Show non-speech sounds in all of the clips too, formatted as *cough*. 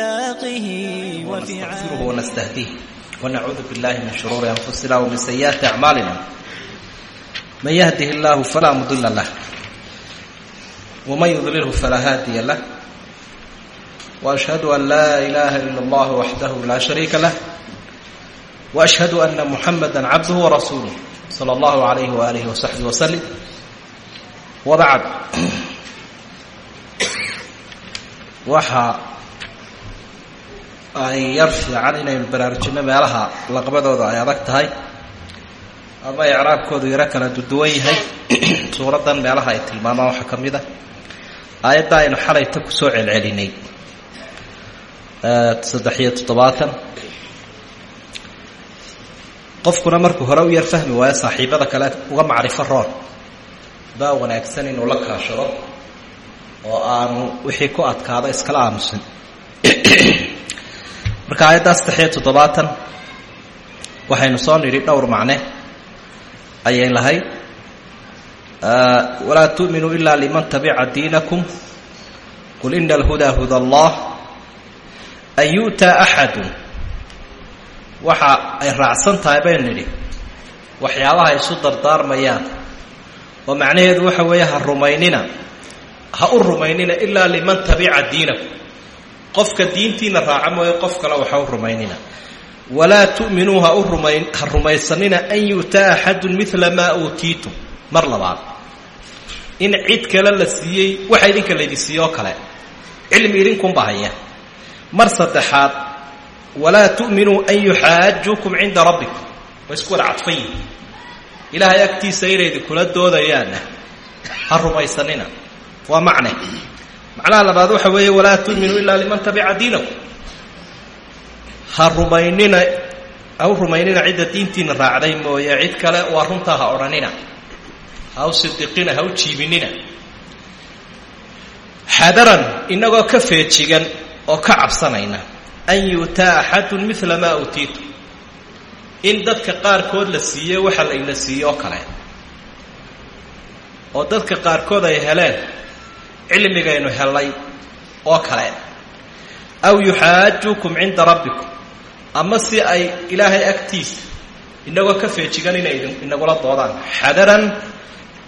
أخلاقه وفعاله ونستغفره ونستهديه ونعوذ بالله من شرور أنفسنا ومن سيئات أعمالنا من يهده الله فلا مضل له ومن يضلله فلا هادي له وأشهد أن لا إله إلا الله وحده لا شريك له وأشهد أن محمدا عبده ورسوله صلى الله عليه وآله وصحبه وسلم وبعد waxaa ay yar fiican inaynu baraarujinno meelaha laqbadooda ay adag tahay. Ama icraabkoodu yaro kala duduwan yahay. *clears throat* Suuraddan meelaha ay tilmaamaan waxaa ka mid a aayadda aynu xalayta ku soo celcelinay. Saddex iyo toddobaatan. Qofkuna markuu hore u yar fahmi waayo saaxiibada kale uga macrifo roon. Baa wanaagsan inuu la kaashado oo aanu wixii ku adkaado iskala aamusin *clears throat* marka aayaddaa saddex-iyo toddobaatan waxaynu soo nidhi dhowr macne ayay lahayd walaa tu'minuu ila liman tabica diinakum qul ina alhudaa huda allah an yu'taa axadu waxa ay raacsan tahay baynu nidhi waxyaabaha isu dardaarmayaan. Oo macnaheedu waxa weeye ha rumaynina ha u rumaynina ilaa liman tabica diinakum qofka diintiina raaca mooye qof kale waxa u rumaynina. Walaa tu'minuu ha ha rumaysanina an yu'taa axadun midla maa uutiitum. Mar labaad in cid kale la siiyey waxa idinka laydi siiye oo kale. Cilmi idinkunba haya. Mar saddexaad walaa tu'minuu an yuxaajuukum cinda rabbikum. Way isku wada cadfan yihiin ilaahay agtiisa inay idinkula doodayaanna ha rumaysanina. Waa macne macnaha labaad waxa weeye walaa tu'minuu ilaa liman tabica diinakum. Ha rumaynina ha u rumaynina cidda diintiina raacday mooye cid kale waa runtaa ha odhanina ha u sidiqina ha u jiibinina. Xadaran inagoo ka feejigan oo ka cabsanayna an yu'taa axadun midla maa utiitu. In dadka qaarkood la siiye waxa layna siiye oo kale. Oo dadka qaarkood ay heleen cilmigaynu helay oo kale. Aw yuxaajuukum cinda rabbikum. Ama si ay ilaahay agtiisa inagoo ka feejigan inay inagula doodaan. Xadaran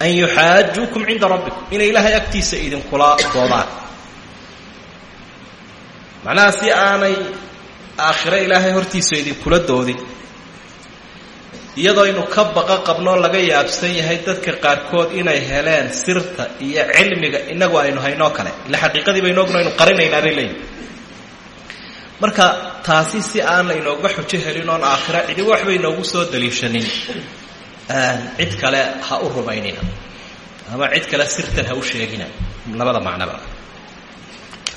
an yuxaajuukum cinda rabbikum. Inay ilaahay agtiisa idinkula doodaan. Macnaha si aanay aakhiro ilaahay hortiisa idinkula doodin iyadoo aynu ka baqa qabnoo laga yaabsan yahay dadka qaarkood inay heleen sirta iyo cilmiga inagu aynu haynoo kale. Ila xaqiiqadii baynu ogno aynu qarinaynaa bay leeyihi marka taasi si aan laynooga xujo helin oon aakhira cidiba waxba inoogu soo daliishanin cid kale ha u rumaynina. Ama cid kale sirtan ha u sheegina. Labada macnoba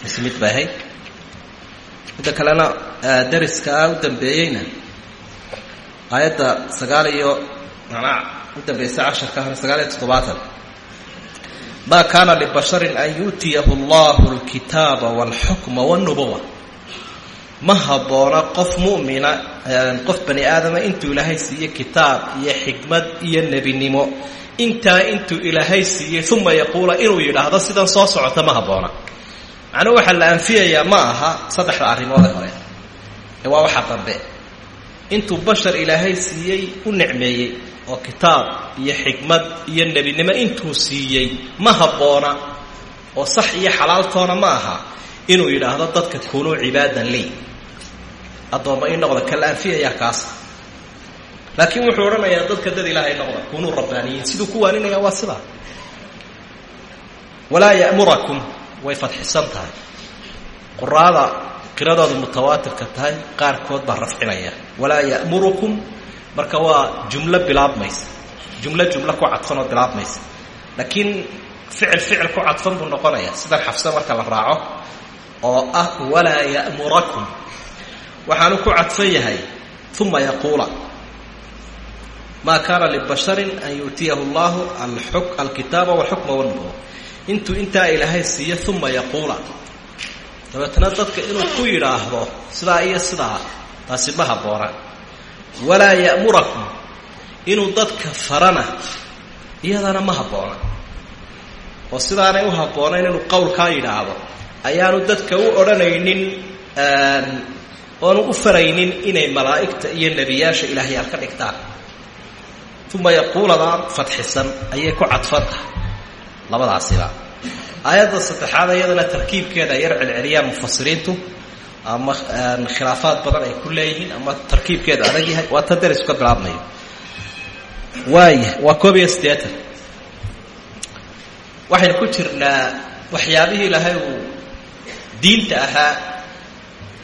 ismid bay ahayd midda kalena dariska u dambeeyeyna aayadda sagaal iyo manaa u dambaysa casharka hore sagaal iyo toddobaatan. Maa kaana libasharin an yu'tiyahu allahu alkitaaba walxukma walnubuwa ma habboona qof mu'mina qof bani aadama intuu ilaahay siiye kitaab iyo xikmad iyo nebinimo. Intaa intuu ilaahay siiyey uma yaquula inuu yidhaahdo sidan soo socota ma habboona macnuhu waxaa la anfiyayaa ma aha saddexda arrimoode hore. Ee waa waxa dambe intuu bashar ilaahay siiyey u nicmeeyey oo kitaab iyo xikmad iyo nebinimo intuu siiyey ma habboona oo sax iyo xalaaltoona ma aha inuu yidhaahdo dadka kunuu cibaadan lii. Addoomma ii noqda kala anfiyayaa kaas. Laakiin wuxuu odhanayaa dadka dad ilaahay noqda kunuu rabbaaniyiin siduu ku waaninaya waa sidaa walaa ya'murakum way fadxisan tahay. Quraada qiradoodu mutawaatirka tahay qaarkood baa rafcinaya walaa ya'murukum. Marka waa jumlo bilaabmaysa. Jumlo jumlo ku cadfan bilaabmaysa. Laakiin ficil ficil ku cadfan buu noqonaya sidan xafsa marka la raaco oo ah walaa ya'murakum waxaanu ku cadfan yahay uma yaquula. Maa kaana libasharin an yu'tiyahu allahu alkitaaba walxukma walnubuwa intuu intaa ilaahay siiyo uma yaquula. Dabeetna dadka inuu ku yidhaahdo sidaa iyo sidaa taasi ma habboona walaa ya'murakum inuu dadka farana iyadana ma habboona oo sidaanay u habboonayn inuu qowlkaa yidhaahdo. Ayaanu dadka u odhanaynin oonu u faraynin inay malaa'igta iyo nebiyaasha ilaahyaal ka dhigtaan. Uma yaquuladaa fadxisan ayay ku cadfan tahay. Labadaasiba. Aayadda saddexaad iyadana tarkiibkeeda yar celceliyaan mufasiriintu ama khilaafaad badan ay ku leeyihiin ama tarkiibkeedu adag yahay waa ta deris ka bilaabmayo waaya waa koob iyo siddeetan. Ku jirnaa waxyaabihii ilaahay uu diinta ahaa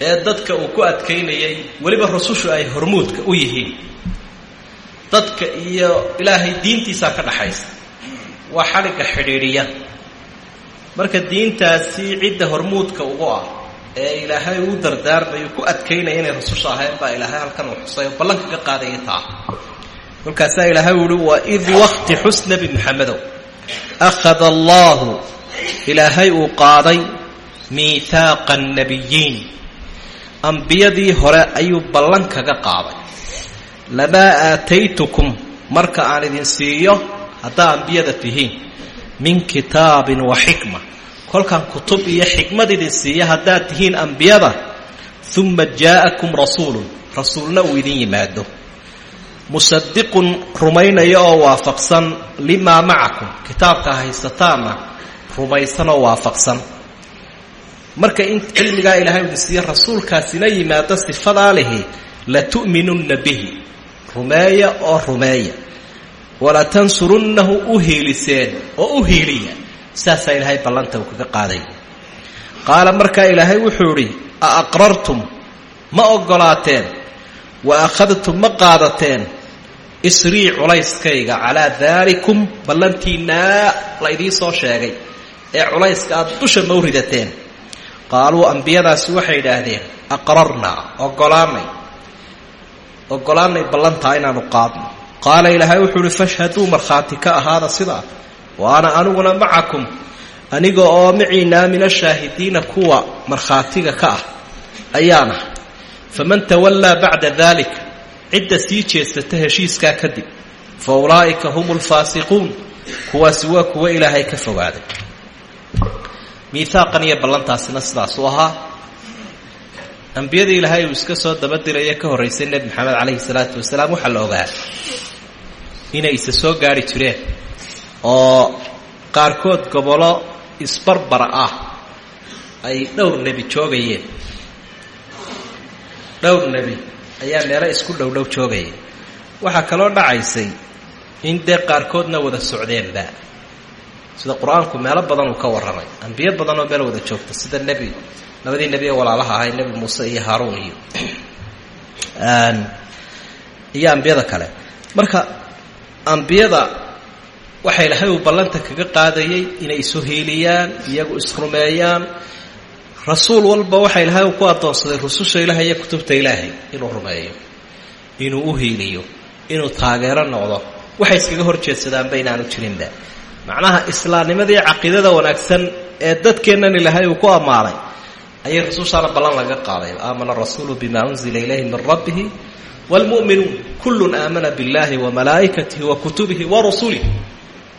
ee dadka uu ku adkaynayay weliba rusushu ay hormuudka u yihiin. Dadka iyo ilaahay diintiisaa ka dhaxaysa. Waa xadhigga xidhiidhiya. Marka diintaasi cidda hormuudka ugu ah ee ilaahay uu dardaarmayo ku adkaynaya inay rususha ahayn baa ilaahay halkan uu xusay oo ballanka ka qaadaya taa. Kolkaasaa ilaahay u uhi waa id wakti xus nebi maxamedow akhada allaahu ilaahay uu qaaday miihaaqa annabiyiin ambiyadii hore ayuu ballan kaga qaaday. Lamaa aataytukum. Marka aan idin siiyo haddaa ambiyada tihiin. Min kitaabin wa xikma kolkaan kutub iyo xikmad idin siiya haddaad tihiin ambiyada uma jaa'akum rasuulun rasuulna uu idin yimaado. Musadiqun rumaynaya oo waafaqsan limaa macakum kitaabka haysataanna rumaysan oo waafaqsan. Marka in cilmigaa ilahay idin siiya rasuulkaasina yimaado sifadaa lihi latu'minunna bihi rumeeya oo rumeeya. Walatansurunnahu u hiiliseen oo u hiiliya saasaa ilaahay ballanta uu kaga qaaday. Qaala markaa ilaahay wuxuu idhi a aqrartum? Ma oggolaateen? Wa akhadtum? Ma qaadateen? Isrii culayskayga calaa daalikum ballantiinaa la idiin soo sheegay. Ee culayska aada dusha ma u ridateen. Qaaluu ambiyadaasi waxay idhaahdeen aqrarnaa oggolaanay oggolaanay ballantaa inaanu qaadno. Qaala ilaahay wuxuu uhi fashhaduu markhaati ka ahaada sidaa wa ana aniguna macakum aniga oo maciinaa min ashaahidiina kuwa markhaatiga ka ah ayaana faman tawallaa bacda dalik cidda sii jeesata heshiiskaa kadib fa ulaa'ika hum lfaasiquun kuwaasi waa kuwa ilaahay ka fogaaday. Miihaaqan iyo ballantaasina sidaasuu ahaa. Ambiyadii ilaahay uu iska soo dabadiraye ka horraysay nebi maxamed calayhi salaatu wasalaam waxaa la ogaa inay isa soo gaari jireen oo qaarkood gobolo isbarbara ah ay dhowr nebi joogayeen. Dhowr nebi ayaa meelo isku dhow dhow joogaya waxaa kaloo dhacaysay in dee qaarkoodna wada socdeenba. Sida qur'aanku meelo badan uu ka warramay ambiyo badan oo meel wada joogta sida nebi labadii nebi ee walaalaha ahay nebi muuse iyo haaruun iyo iyo ambiyada kale. Marka ambiyada waxa ilaahay uu ballanta kaga qaadayay inay isu hiiliyaan iyagu isrumeeyaan. Rasuul walba waxa ilaahay uu ku addoonsaday rususha ilaahay iyo kutubta ilaahay inuu rumeeyo inuu u hiiliyo inuu taageero noqdo. Waxay iskaga hor jeedsadaanba inaanu jirinba. Macnaha islaamnimadii caqiidada wanaagsan ee dadkeennan ilaahay uu ku ammaanay ayay rusushaana ballan laga qaaday. Aamana rasuulu bima unzila ilayhi min rabbihi wاlmu'minuun kullun aamana biاllahi wamalaa'ikatihi wa kutubihi wa rusulih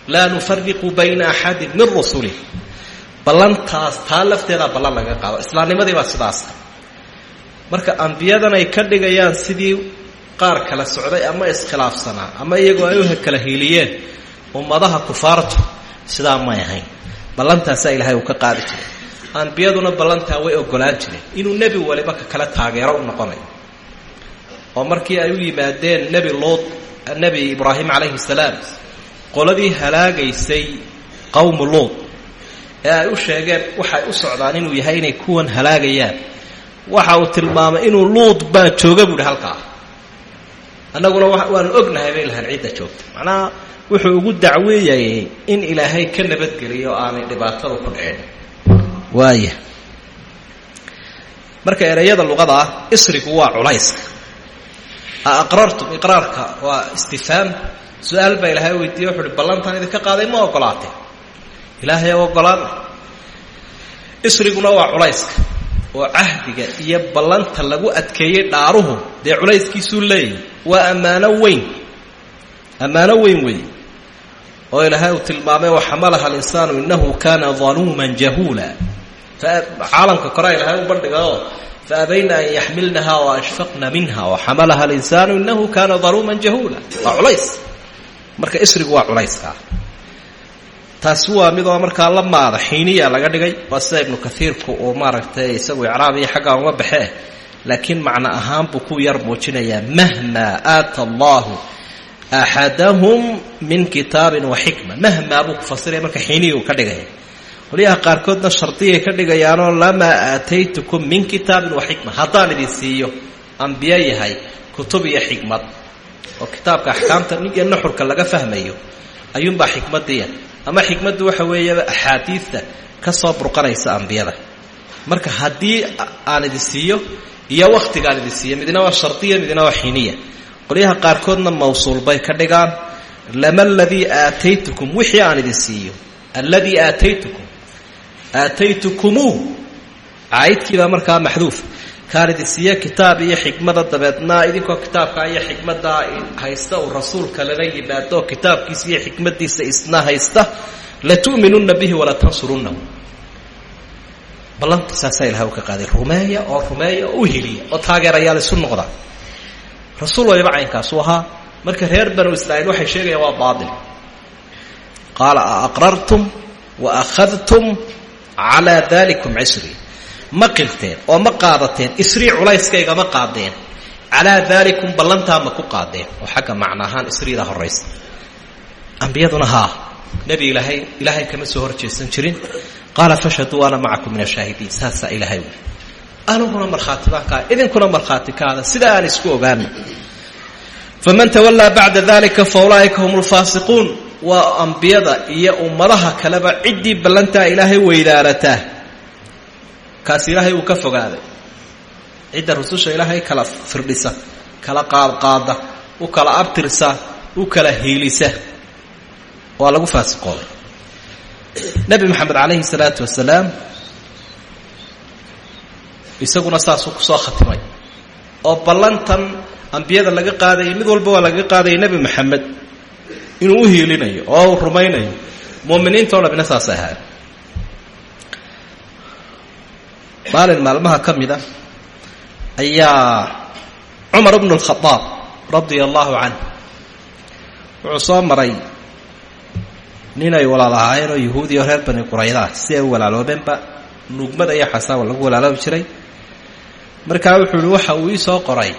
laa nufariqu bayna axadin min rusulih ballantaas taa lafteedaa ballan laga qaado islaamnimadii baa sidaasa marka ambiyadan ay ka dhigayaan sidii qaar kala socday ama iskhilaafsanaa ama iyagoo ay u kala hiiliyeen ummadaha kufaartu sidaa may ahayn ballantaasaa ilaahay uu ka qaadi jiray ambiyaduna ballantaa way ogolaan jireen inuu nebi waliba ka kale taageero u noqonayo oo markii ay u yimaadeen nebi luud nebi ibraahim calayhi salaam qoladii halaagaysay qowmu luud ee ay u sheegeen waxay u socdaan inuu yahay inay kuwan halaagayaan. Waxa uu tilmaamay inuu luud baa jooga buuhi halkaa. Annaguna waanu ognahay bay lahaan cidda joogta. Macnaha wuxuu ugu dacweeyayay in ilaahay ka nabadgeliyo aanay dhibaatadu ku dhicin. Waaya marka ereyada luqada isrigu waa culayska. A aqrartum iqraarka waa istifhaam su'aal baa ilaahay weydiiye wuxu uhi ballantan idinka qaaday ma ogolaatay. Ilaahay ogolaana isriguna waa culayska oo cahdiga iyo ballanta lagu adkeeyey dhaaruhu dee culayskiisuu leeyahy waa ammaano weyn. Ammaano weyn weeye. Oo ilaahay uu tilmaamay waxamalaha alinsaanu innahu kana daluuman jahuula. Caalamka korea ilaahay u bandhigaoo faabayna an yaxmilnaha waashfaqna minha waxamalaha alinsaanu inahu kaana daluuman jahuula. Waa culays marka isrigu waa culayskaa taasi waa midoo markaa la maada xiiniya laga dhigay waa sida ibnu kaiirku uu maaragtay isagu icraabiya xaggaa uma baxee laakiin macno ahaan buu ku yar muujinayaa mahmaa aata allahu axadahum min kitaabin wa xikma. Mahmaa buu ku fasiraya marka xiiniyuu ka dhigaya qolyaha qaarkoodna shardiyay ka dhigayaanoo lamaa aataytukum min kitaabin wa xikma. Haddaan idin siiyo ambiye yahay kutub iyo xikmad oo kitaabka axkaamta iyo nuxurka laga fahmayo ayuunbaa xikmadiya ama xikmaddu waxa weeyaba axaadiidta ka soo burqanaysa ambiyada. Marka haddii aan idin siiyo iyo wakhtigaan idin siiyo midna waa shardiya midna waa xiniya qolyaha qaarkoodna mawsuul bay ka dhigaan. Lama aladii aataytukum wixii aan idin siiyo alladii aataytukum aataytukumuu caayidkiibaa markaa maxduuf siiyo kitaab iyo xikmada dabeedna idinkoo kitaabka iyo xikmadda haysta uu rasuulka lala yimaado kitaabkiisa iyo xikmadiisa isna haysta latu'minunna bihi walatansurunnahu ballanta saasaa ilahay u ka qaaday rumeeya oo rumeeya u heliya oo taageerayaal isu noqda. Rasuul waliba caynkaasuu ahaa marka reer banu israa'iil waxay sheegayaan waa baatil. Qaala aqrartum wa akhadtum calaa dalikum cisri ma qirteen oo ma qaadateen isrii culayskayga ma qaadeen. Calaa daalikum ballantaa ma ku qaadeen. Oo xagga macno ahaan horaysa ambiyaduna haa nebi ilaahay ilaahay kama soo hor jirin. Qaala fashhaduu ana macakum min ashaahidiin saasaa ilaahay wy aniguna markhaati baan kaa idinkuna markhaati kaada sida aan isku ogaano faman tawallaa bacda dalika fa ulaa'ika hum lfaasiquun waa ambiyada iyo ummadaha kaleba ciddii ballantaa ilaahay weydaarataa kaasi ilaahay uu ka fogaaday. Cidda rususha ilaahay kala firdhisa kala qaadqaada u kala abtirsa u kala hiilisa. Waa lagu faasiqooday. Nebi maxamed calayhi salaatu wasalaam isaguna saasuu ku soo khatimay. Oo ballantan ambiyada laga qaadayay mid walba waa laga qaadayay nebi maxamed. Inuu u hiilinayo oo uu rumaynayo. Muuminiinta o dhamina saasay ahaay maalin maalmaha ka mid a ayaa cumar bnu اlkhadaab radia allahu canh wuxuu soo maray nin ay walaal ahaayeen oo yahuudi oo reer bani quraydaa si ay u walaaloobeenba. Nuugmada iyo xasaawa lagu walaaloobi jiray. Markaa wuxuu ihi waxa uu ii soo qoray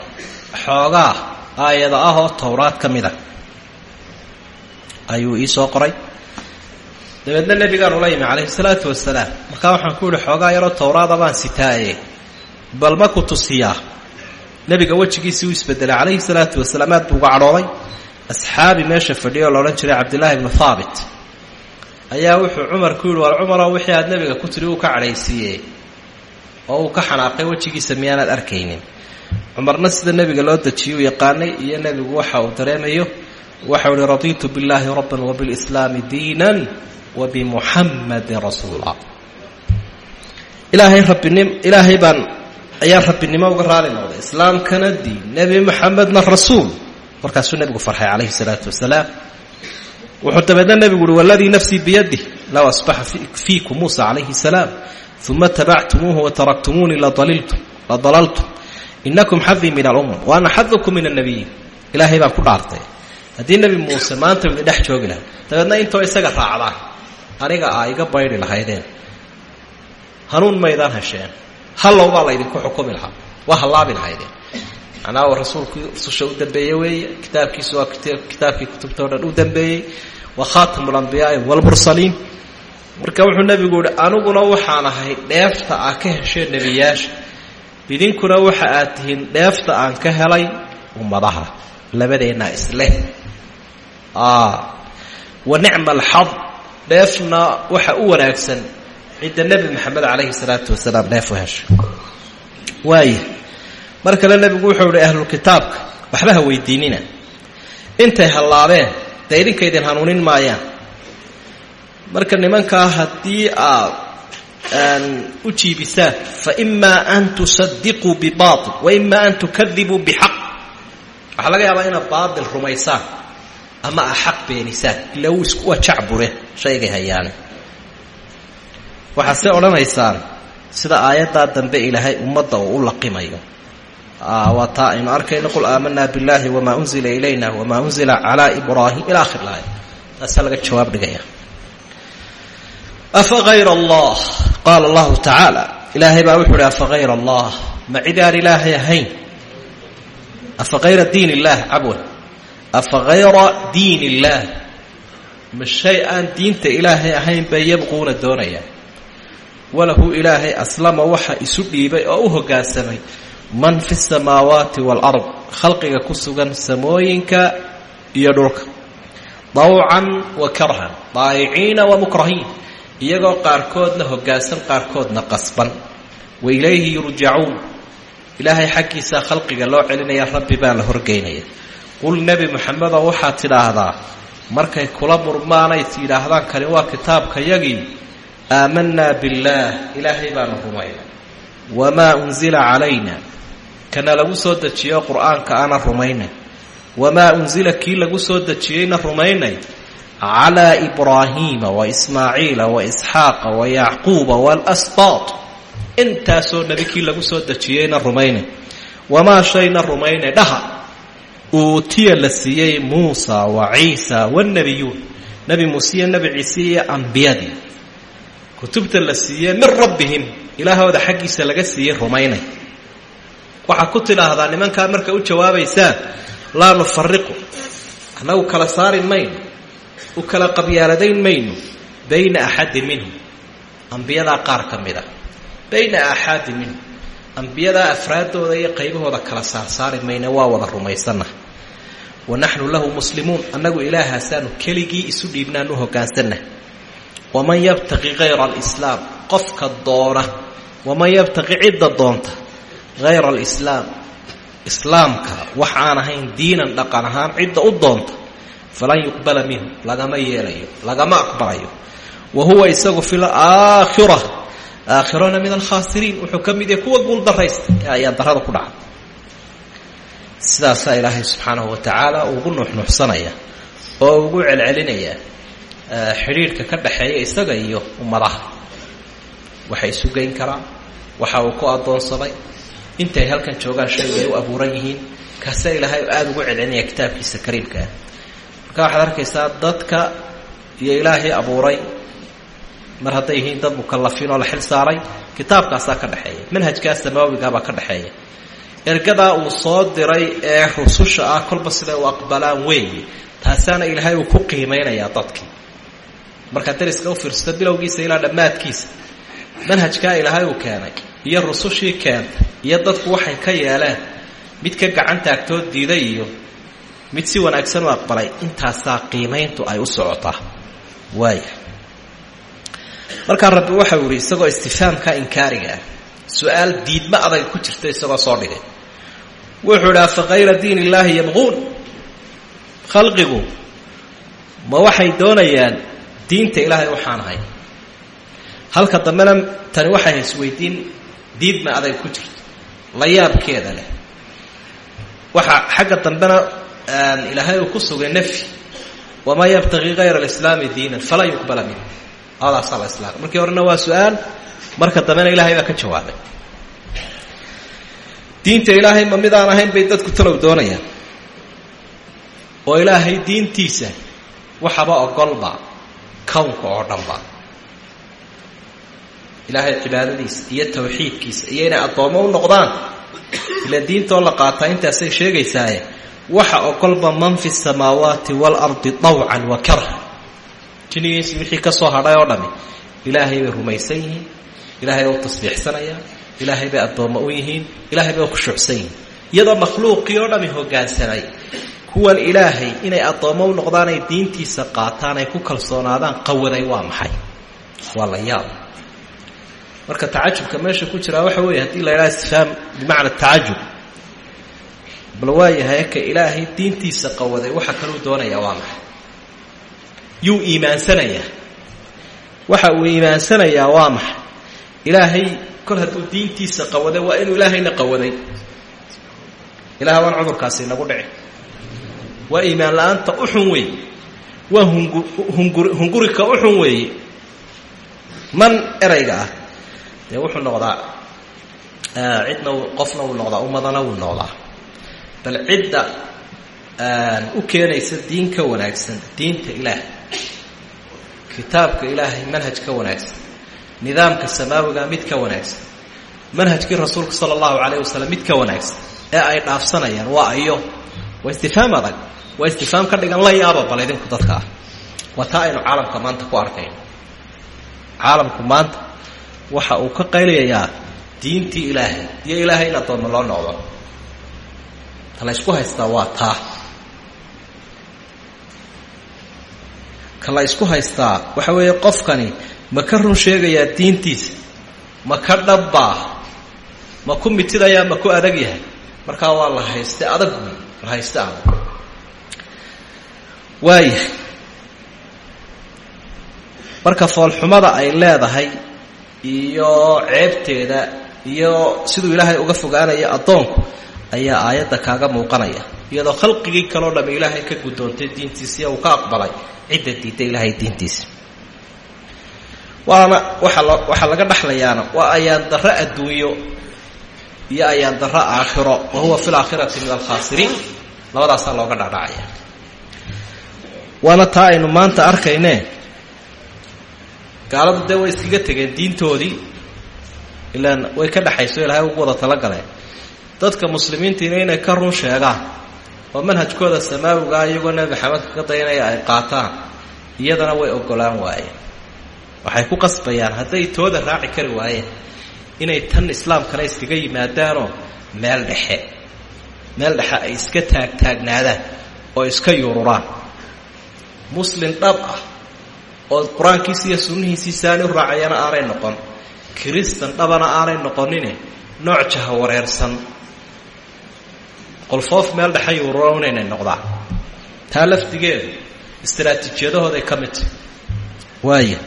xoogaa aayada ah oo towraad ka mid a ayuu ii soo qoray dabeedna nebigaan ula yimi calayhi salaatu wasalaam. Markaa waxaan ku yihi xoogaa yaroo towraada baan sitaaye. Bal ma ku tusiyaa. Nebiga wejigiisii u isbedelay calayhi salaatu wasalaam aad buu uga cadhooday. Asxaabi meesha fadhiya oo laodhan jiray cabdillaahi ibnu haabit ayaa wuxuu cumar ku yihi war cumaroo wixii aad nebiga ku tidhi uu ka cadhaysiiye oo uu ka xanaaqay wejigiisa miyaanaad arkaynin. Cumarna sida nebiga loo dejiye u yaqaanay iyo nebigu waxa uu dareemayo waxau ihi radiitu billaahi rabban wabilslaami diinan wabimuxammadin rasuula ilaahay rabinim ilaahay baan ayaan rabbinimo uga raali noqday. Islaamkana diin nebi maxamedna rasuul. Markaasuu nebigu farxay calayhi salaatu wasalaam. Wuxuu dabeedna nebigu uhi waladii nafsii biyadih low asbaxa fiikum muusa calayhi salaam uma tabactumuuhu wataraktumuunii ladalaltum inakum xadii min alumam wa xadukum min annabiyiin ilaahay baan ku dhaartay. Haddii nebi muuse maanta dhex joogi lahay dabeedna intoo isaga raacdaan aniga aa iga baydhi lahaydeen. Hanuun maydaan hesheen. Hallow baa laydinku xukumi lahaa. Waa hallaabi lahaydeen. Macnaha waa rasuulkii rususha u dambeeye weeye. Kitaabkiisu waa kitaabkii kutubta o dhan u dambeeyey. Waa khaatamu lambiyaai waalmursaliin marka wuxuu nebigu yihi aniguna waxaan ahay dheefta aa ka hesheen nebiyaasha idinkuna waxa aad tihiin dheefta aan ka helay ummadaha. Labadeennaa isleh. Wa nicma alxad dheefna waxa u wanaagsan cidda nebi maxamed calayhi salaatu wasalaam dheef u heshay waaya mar kale nebigu wuxuu ihi ahlulkitaabka waxba ha weydiinina. Intay hallaabeen dee hanuunin maayaan. Marka nimankaa haddii aad u jiibisaan faimaa an tusadiquu bibail waima an tukadibuu bixaq waxaa laga yaabaa inaad baatil rumaysaan ama a xaq beenisaan ila waa jacbure shaygay hayaane waxaad se odhanaysaan sida aayaddaa dambe ilaahay ummadda uu u laqimayo. Waa aynu arkayno qul aamanaa biاllahi wamaa unzila ilayna wamaa unzila calaa ibraahim ila akhir laaya. Taasaa laga jawaab dhigaya. Afa allah? Qaala allahu tacaala. Ilaahay baa wuxuu uhi afa allah? Ma cid ilaahay ahayn? Afa diin illaah cabwan afa hayra diin illaah ma shay aan diinta ilaahay ahayn bay yabquuna doonayaan walahu ilaahay aslama waxa isu dhiibay oo u hoggaansamay man fi samaawaati waalard khalqiga ku sugan samooyinka iyo dhulka dawcan wa karhan daayiciina wa mukrahiin iyagoo qaarkoodna hoggaansan qaarkoodna qasban wa ilayhi yurjacuun ilaahay xaggiisaa khalqiga loo celinaya rabbi baa la horgeynaya qul nebi moxamedow waxaad tidhaahdaa markay kula murmaanay yidhaahdaan kani waa kitaabkayagii aamanaa billaah ilaahay baanu rumayna wamaa unzila calayna kana lagu soo dejiyo qur'aanka ana rumaynay wamaa unsila kii lagu soo dejiyeyna rumaynay calaa ibraahiima wa ismaaciila wa isxaaqa wa yacquuba waalasbaat intaasoo nebi kii lagu soo dejiyeyna rumaynay wamaa shayna rumaynay dhaha uutiya la siiyey muusa wa ciisa wannebiyuun nebi iyo nebi ciise iyo ambiyadii. Kutubta la siiyey min rabbihim ilaahooda xaggiisa laga siiyey rumaynay. Waxaa ku tidhaahdaa nimankaa marka u jawaabaysaan laa nufariqu annagu kala saari mayno u kala qabyaaladayn mayno bayna axadin minhum. Ambiyadaa qaar ka mid a bayna axaadi minhum ambiyadaa afraaddooda iyo qaybahooda kala saarsaari mayna waa wada rumaysannaha wa naxnu lahu muslimuun annagu ilaahaasaanu keligii isu dhiibnaanu hoggaansannaha waman yabtaqi hayra alislaam qofka doona waman yabtaqi cidda doonta hayra alislaam islaamka wax aan ahayn diinan dhaqan ahaan cidda u doonta falan yuqbala minhu lagama yeelayo lagama aqbalayo. Wa huwa isagu fi laakhira aakhirana min alkhaasiriin wuxuu ka mid yahay kuwa guul daraysta ee ayaa darada ku dhaca sidaasaa ilaahay subxaanahu wa tacaala ugu nuuxnuuxsanaya oo ugu celcelinaya xidhiidhka ka dhaxeeya isaga iyo ummadaha. Waxay isu geyn karaan waxa uu ku addoonsaday. Intay halkan joogaan shaygu ay u abuuran yihiin. Kaasa ilaahay aada ugu celcelinaya kitaabkiisa kariimkaa marka waxaad arkaysaa dadka iyo ilaahay abuuray. Mar hadday yihiin dad mukalafiin oo la xil saaray kitaabkaasaa ka dhexeeya manhajkaa samaawigaabaa ka dhexeeya ergadaa uu soo diray ee rususha ah kolba siday u aqbalaan weeye taasaana ilaahay uu ku qiimeynayaa dadkii. Markaad dariska u fiirsata bilowgiisa ilaa dhammaadkiisa. Manhajkaa ilaahay uu keenay iyo rusushii keentay iyo dadku waxay ka yeeleen. Mid ka gacan taagtood diiday iyo mid si wanaagsan u aqbalay. Intaasaa qiimayntu ay u socotaa. Waaya markaa rabbi waxau yihi isagoo istifaamka inkaariga ah su'aal diidma adag ku jirta isagoo soo dhigay wuxuu idhi afa kayra diin illaahi yabquun khalqigu ma waxay doonayaan diinta ilaahay waxaan ahay halka dambena tani waxay haysweydiin diidma adag ku jirto la yaabkeeda leh. Waxaa xagga dambena ilaahay uu ku sugay nafyi wamaa yabtaqii kayra alislaami diinan falaa yuqbala minh adaasaa la islaam markii horena waa su'aal marka dambena ilahay ka jawaabay diinta ilaahay ma mid aan ahayn bay dadku talow doonayaan. oo ilaahay diintiisa waxaba ogolba kownka oo dhanba. ilaahay cibaadadiisa iyo tawxiidkiisa iyo inay addoommo u noqdaan ila diintoo la qaataa intaasay sheegaysaaye waxa ogolba man fi samaawaati waalardi dawcan wa karha jinigiisi wixii ka soo hadhay oo dhami ilaahay bay rumaysan yihiin ilaahay u tasbiixsanayaan ilaahay bay addoommo u yihiin ilaahay bay u khushuucsan yihiin iyadoo makhluuqii oo dhami hoggaansamay kuwan ilaahay inay addoommo u noqdaan diintiisa qaataan ay ku kalsoonaadaan qawaday waa maxay? Waa la yaab. Marka tacajubka meesha ku jiraa waxa weeye haddii la yidhaha istifhaam bimacna tacajub. Bal waayahay ka ilaahay diintiisa qawaday waxa kaluu doonayaa waa maxay? Yuu iimaansanayaa. Waxa uu iimaansanayaa waa maxay? Ilaahay kol hadduu diintiisa qawaday waa inuu ilaahayna qawaday. Ilaah waan cudurkaasi nagu dhici. Waa iimaan la'aanta u xun weeye waa hungu hunguri hungurika u xun weeye man erayga ah dee wuxuu noqdaa cidna qofna wuu noqdaa ummadana wuu noqdaa. Bal cidda u keenaysa diin ka wanaagsan diinta ilaah kitaabka ilaahay manhaj ka wanaagsan nidaamka samaawiga mid ka wanaagsan. Manhajkii rasuulka sala allahu calayh wasalam mid ka wanaagsan ee ay dhaafsanayaan waa ayo waa istifhaam adag waa istifhaam ka dhigan la yaaba bal idinku dadka ah. Waa taa aynu caalamka maanta ku arkayno. Caalamku maanta waxa uu ka qaylayayaa diintii ilaahay iyo ilaahay in addoonma loo noqdo. Ta la haystaa waa taa. Ka la ysku haystaa waxa weeye qofkani ma ka run sheegayaa diintiisa ma ka dhabbaa? Ma ku mitidayaa ma ku adag yahay? Markaa waa la hayste adag wey la hayste adag. Waayahay marka foolxumada ay leedahay iyo ceebteeda iyo siduu ilaahay uga fogaanaya addoonku ayaa aayadda kaaga muuqanaya. Iyadoo khalqigii kaleo dhamm ilaahay ka guddoontay diintiisa uu ka aqbalay. Cidda diidda ilaahay diintiisa waana waxaa laga dhexlayaana waa ayaan darro adduunyo iyo ayaan darro aakhiro wa huwa fi laakhirati min alkhaasiriin labadaasaa looga dhacdhacaya waana taa aynu maanta arkaynee gaaladu dee way iskaga tegeen diintoodii ilaan way ka dhexayso ilaahay ugu wada talagaleen dadka muslimiintiina inay ka run sheegaan oo manhajkooda samaawigaa iyagoo nebi maxamed kaga dayanaya ay qaataan iyadana way ogolaan waayeen waxay ku qasbayaan hadday tooda raaci kari waayeen inay tan islaamkana iskaga yimaadaanoo meel dhexe meel dhexe ay iska taagtaagnaadaan oo iska yururaan muslim dhab ah oo qur'aankiisi iyo sunnihiisii saani u raacayana aanay noqon kiristan dhabana aanay noqonine nooc jaha wareersan qolfoof meel dhexe yururo inaynay noqdaan. Taa lafdigeedu istaraatiijiyadahooday ka mid tahy waaya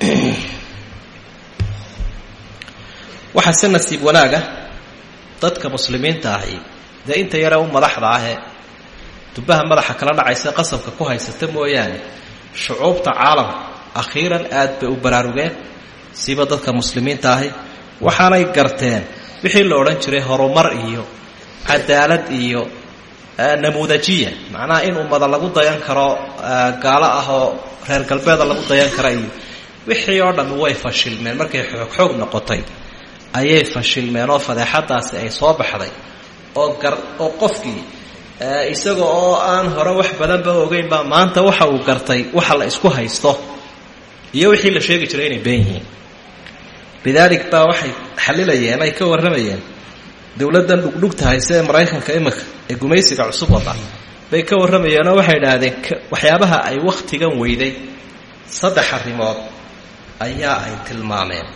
*clears throat* waxaa se nasiib wanaaga dadka muslimiinta ahi dee inta yaree u madaxda ahee dubbaha madaxa kala dhacaysa qasabka ku haysata mooyaane shucuubta caalamka akhiiran aad bay u baraarugeen siba dadka muslimiinta ahi waxaanay garteen wixii la odhan jiray horumar iyo cadaalad iyo namuudajiya. Macnaha in ummada lagu dayan karo gaalo ah oo reer galbeeda lagu dayan kara iyo wixii oo dhammi way fashilmeen. Markay xoog xoog noqotay ayay fashilmeen oo fadeexadaasi ay soo baxday. Oo gar oo qofkii isaga oo aan hore wax badanba ogeyn baa maanta waxa uu gartay waxa la isku haysto. Iyo wixii la sheegi jiray inay been yihiin. Lidaalik baa waxay xalilayeen ay ka warramayeen. Dowladdan dhugdhugta hayse ee maraykanka imika ee gumaysiga cusub wada? Bay ka warramayeenoo waxay idhaahdeen waxyaabaha ay wakhtigan weyday saddex arrimood ayaa ay tilmaameen.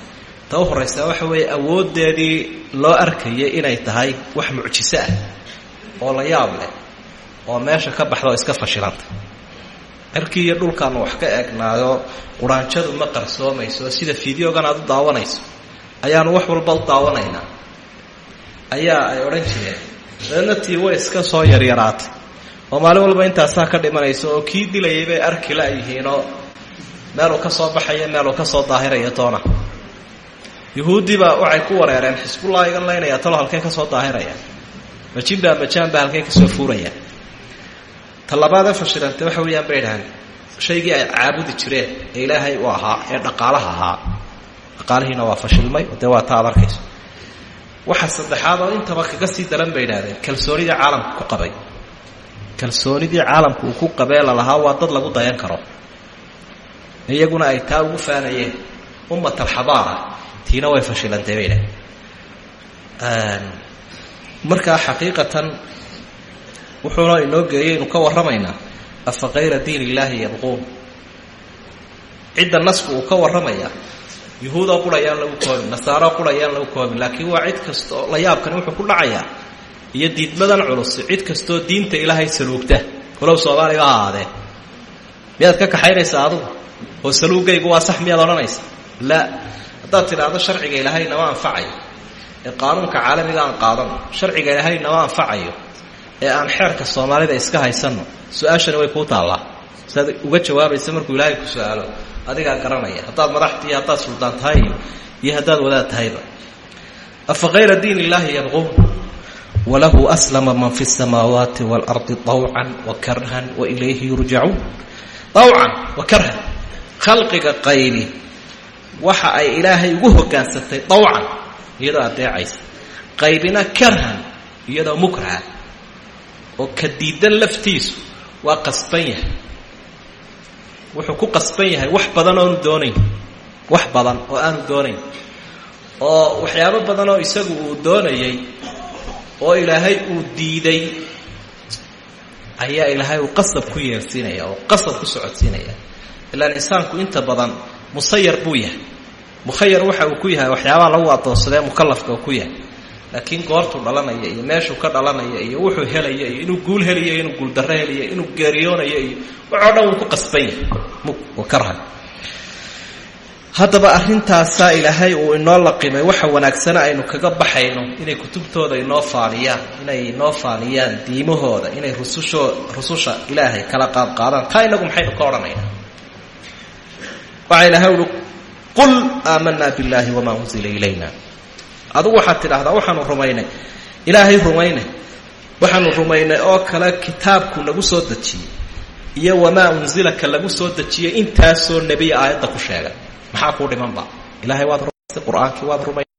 Ta u horraysaa waxa weeye awooddeedii loo arkayay inay tahay wax mucjiso ah oo la yaab leh oo meesha ka baxda oo iska fashilanta. Cirkii iyo dhulkaanu wax ka eegnaayo quraanjadu ma qarsoomayso sida fideogan aad u daawanayso. Ayaanu wax walba u daawanaynaa ayaa ay odhan jireen dabeedna way iska soo yaryaraatay. Oo maalin walba intaasaa ka dhimanayso oo kii dilayay bay arki la-yihiinoo meeluu ka soo baxayo meeluu ka soo daahirayo toona. Yuhuuddiibaa waxay ku wareereen xisbullah igan laynaya talo halkeen ka soo daahiraya. Majinbaa majaanbaa halkeen ka soo fuuraya. Ta labaadee waxa weeyaan bay idhahaan shaygii ay caabudi jireen ee ilaahay u ahaa ee dhaqaalaha ahaa. Dhaqaalihiina waa fashilmay dee waa ta ad waxa saddexaad oo intaba kaga sii daran bay idhahdeen kalsoonidii caalamka ku qabay. Kalsoonidii caalamka uu ku qabee lalahaa waa dad lagu dayan karo iyaguna ay taa ugu faanayeen ummat alxadaara tiina way fashilantay bay idhahdeen markaa xaqiiqatan wuxuuna inoo geeyay inu ka warramaynaa afa kayra diin illaahi yabquun? Nasku ka warramayaa yuhuudoo qurayaan lagu koobin nasaaroo qurayaan lagu koobin laakiin waa cid kastaoo la yaabkani wuxuu ku dhacayaa iyo diidmadan culus cid kastoo diinta ilaahay saluugta. Walow soomaaliga ha miyaad ka kaxaynaysaa adugu oo saluugaygu waa sax miyaad odhanaysa laa haddaad tidhaahdo sharciga ilaahay nama anfacayo ee qaanuunka caalamiga aan qaadano sharciga ilaahay nama anfacayo ee aan xeerka soomaalida iska haysanno su'aashani way kuu taallaa. Sidaad uga jawaabaysa markuu ilaahay ku su'aalo adigaa garanaya. Haddaad madaxta iyo haddaad suldaan tahay iyo iyo haddaad wadaad afa kayra diin illaahi yabquun walahu aslama man fi samaawaati waalardi awcan wa karhan wa ilayhi yurjacuun awcan wa karhan khalqiga qaybi waxa ay ilaahay ugu hogaansatay طawcan iyadoo adeecaysa qaybina karhan iyadoo mukraha oo ka diidan laftiisu waa qasban yahay. Wuxuu ku qasban yahay wax badan oonu doonayn wax badan oo aanu doonayn oo waxyaabo badan oo isagu uu doonayay oo ilaahay uu diiday ayaa ilaahay uu qasab ku yeelsiinaya oo qasab ku socodsiinaya ilaan insaanku inta badan musayar buu yahay. Mukhayar waxa uu ku yahay waxyaabaha lagu adoonsadee mukalafka uu ku yahay. Laakiin goortuu dhalanaya iyo meeshuu ka dhalanaya iyo wuxuu helaya iyo inuu guul helayo inuu guuldarro helayo inuu geeriyoonayo iyo waxoo dhan wuu ku qasban yahay karhan haddaba ilaahay uu inoo laqimay waxa wanaagsana aynu kaga baxayno inay kutubtooda inoo faaniyaan inay inoo faaniyaan diimahooda inay rusushoo rususha ilaahay kala qaadqaadaan taa inagu maxaynu ka odhanaynaa waxaa ilaahay uhi qul aamanaa billaahi wamaa unzila ilayna. Adugu waxaad tidhaahdaa waxaanu rumaynay. Ilaahay rumaynay. Waxaanu rumaynay oo kale kitaabku nagu soo dejiyey. Iyo wamaa unzilaka lagu soo dejiyey intaasoo nebiya aayadda ku sheegay. Maxaa kuu dhimanba ilaahay waad rumaysay qur'aankii waad rumaynay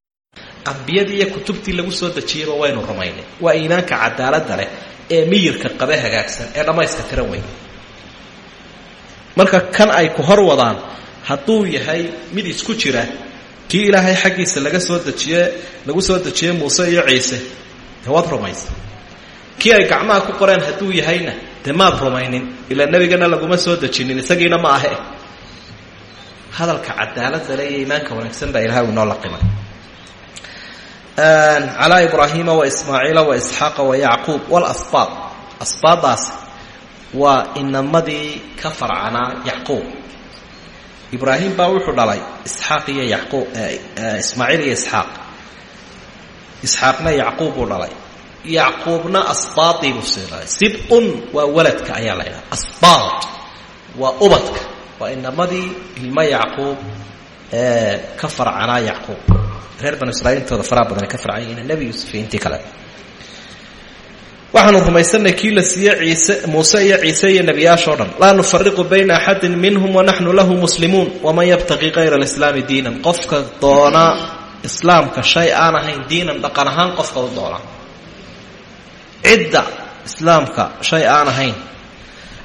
ambiyadii iyo kutubtii lagu soo dejiyeyba waynu rumaynay. Waa iimaanka cadaaladda leh ee miyirka qabe hagaagsan ee dhammayska tiran weyn. Marka kan ay ku hor wadaan hadduu yahay mid isku jira kii ilaahay xaggiisa laga soo dejiye lagu soo dejiyey muuse iyo ciise dee waad kii ay gacmaha ku qoreen hadduu yahayna dee maad rumaynin ilaa nebigana laguma soo dejinin isagiina ma ahe. Hadalka cadaaladda le iimaanka wanaagsan baa ilahay inoo laqimay calaa ibraahiima wa ismaaciila wa isxaaqa wa yacquub walasbaad asbaadaas waa inamadii ka farcanaa yacquub ibraahim baa wuxuu dhalay isxaaq iyo yacquub ismaaciil iyo isxaaq. Isxaaqna yacquub buu dhalay. Yacquubna asbaadii buu sii dhalay. Sibqun waa waladka ayaa la ydhaha asbaad waa ubadka. Waa inamadii ilmo yacquub ka farcanaa yacquub. Reer banu israiil intooda faraha badan ka farcan yihiin nebi yuusuf iyo intii kale waxaanu rumaysanay kii la siiye ciise muuse iyo ciise iyo nebiyaashao dhan. Laa nufariqu bayna axadin minhum wanaxnu lahu muslimuun. Waman yabtaqi kayra alislaami diinan. Qofka doona islaamka shay aan ahayn diinan dhaqan ahaan qofka u doona. Cidda islaamka shay aan ahayn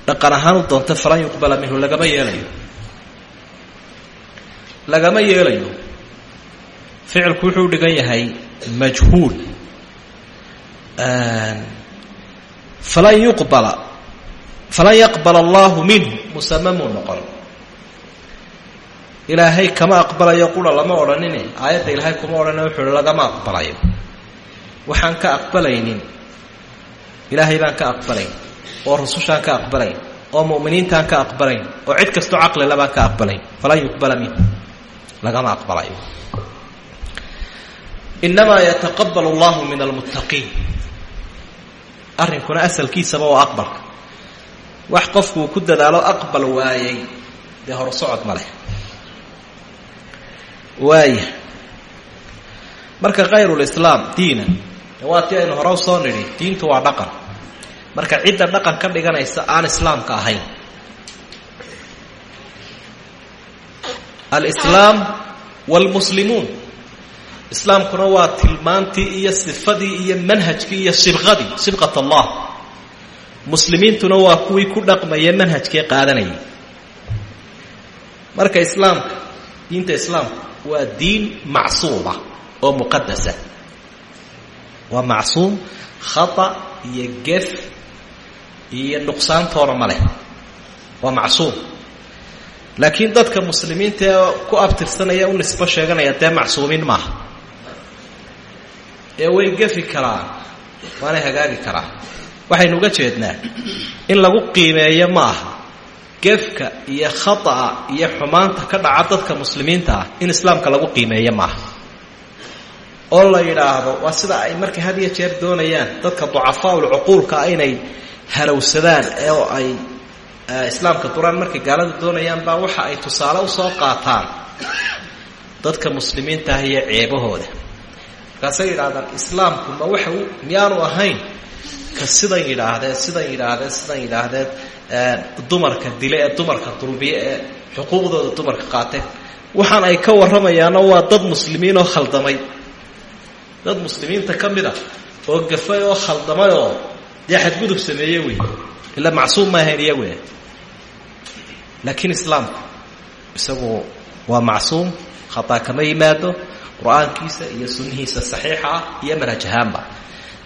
dhaqan ahaan u doonta falan yuqbala minhu. Lagama yeelayo. Lagama yeelayo. Ficilku wuxuu dhigan yahay majhuul falan yuqbala falan yaqbala allahu minhu musamamuu noqon. Ilaahay kama aqbalayo qura lama odhanine aayadda ilaahay kuma odhane wuxuu hi lagama aqbalayo. Waxaan ka aqbalaynin. Ilaahay baan ka aqbalayn oo rusushaan ka aqbalayn oo mu'miniintaan ka aqbalayn oo cid kastoo caqlila baan ka aqbalayn. Falan yuqbala minhu lagama aqbalayo. Inamaa yataqabal allahu min almuttaqiin arrinkuna asalkiisaba waa aqbalka wax qofku uu ku dadaalo aqbal waayey dee hor socod ma leh. Waaya marka khayrulislaam diinan waa tii aynu hore u soo nidhi diintu waa dhaqan. Marka cidda dhaqan ka dhiganaysa aan islaamka ahayn. Alislaam waalmuslimuun islaamkuna waa tilmaantii iyo sifadii iyo manhajkii iyo sibqadii sibqat allah muslimiintuna waa kuwii ku dhaqmaya manhajkee qaadanayay. Marka islaamka diinta islaamka waa diin macsuuma oo muqadasa waa macsuum khata iyo gef iyo nuqsaantoona ma leh. Waa macsuum. Laakiin dadka muslimiinta ku abtirsanaya u nisbo sheeganaya dee macsuumiin maaha ee way gefi karaan. Waanay hagaagi karaan waxaynu uga jeednaa in lagu qiimeeyo ma aha gefka iyo khata'a iyo xumaanta ka dhaca dadka muslimiinta ah in islaamka lagu qiimeeyo maaha. Oo la yidhaahdo waa sida ay markay had iyo jeer doonayaan dadka ducafaaul cuquulka ah inay halowsadaan oo ay islaamka duraan. Markay gaaladu doonayaan baa waxa ay tusaale u soo qaataan dadka muslimiinta ah iyo ceebahooda markaasay yidhaahdaan islaamku ma waxa miyaanu ahayn? Ka sidan yidhaahdee sidan yidhaahdee sidan yidhaahdee dumarka dile ee dumarka dulbiye ee xuquuqdooda dumarka qaatee waxaan ay ka warramayaanna waa dad muslimiin oo khaldamay. Dad muslimiinta ka mid ah oo gafay oo khaldamay oo dee xadgudub sameeye wey ila macsuum ma ahayn iyagu laakiin islaamku isagu waa macsuum khataa kama yimaado qur'aankiisa iyo sunnihiisa saxiixa ah iyo manhaj ahaanba.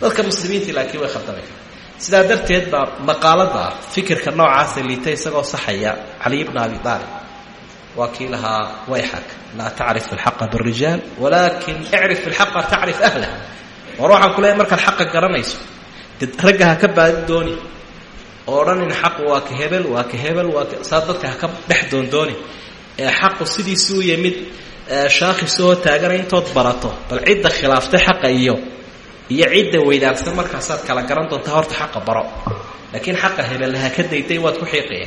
Dadka muslimiintii laakiin way khaldami kara sidaa darteed baa maqaalada fikirka noocaasa liita isagoo saxaya caliy bna abi aalib waa kii lahaa wayxak laa tacrif alxaqa birijaal walaakin icrif ilxaqa tacrif ahlah war waxaan ku leeyahy markaad xaqa garanayso dee ragga ha ka baadi dooni. Oo dhan in xaqu waa ka hebel waa ka hebel waa ka saa dadka ha ka dhex doondooni ee xaqu sidiisi u yimid shaakhisoo taagana intood barato bal cidda khilaaftay xaqa iyo iyo cidda weydaarsan markaasaad kala garan doontaa horta xaqa baro. Laakiin xaqa hebelle ha ka dayday waad ku xiiqaya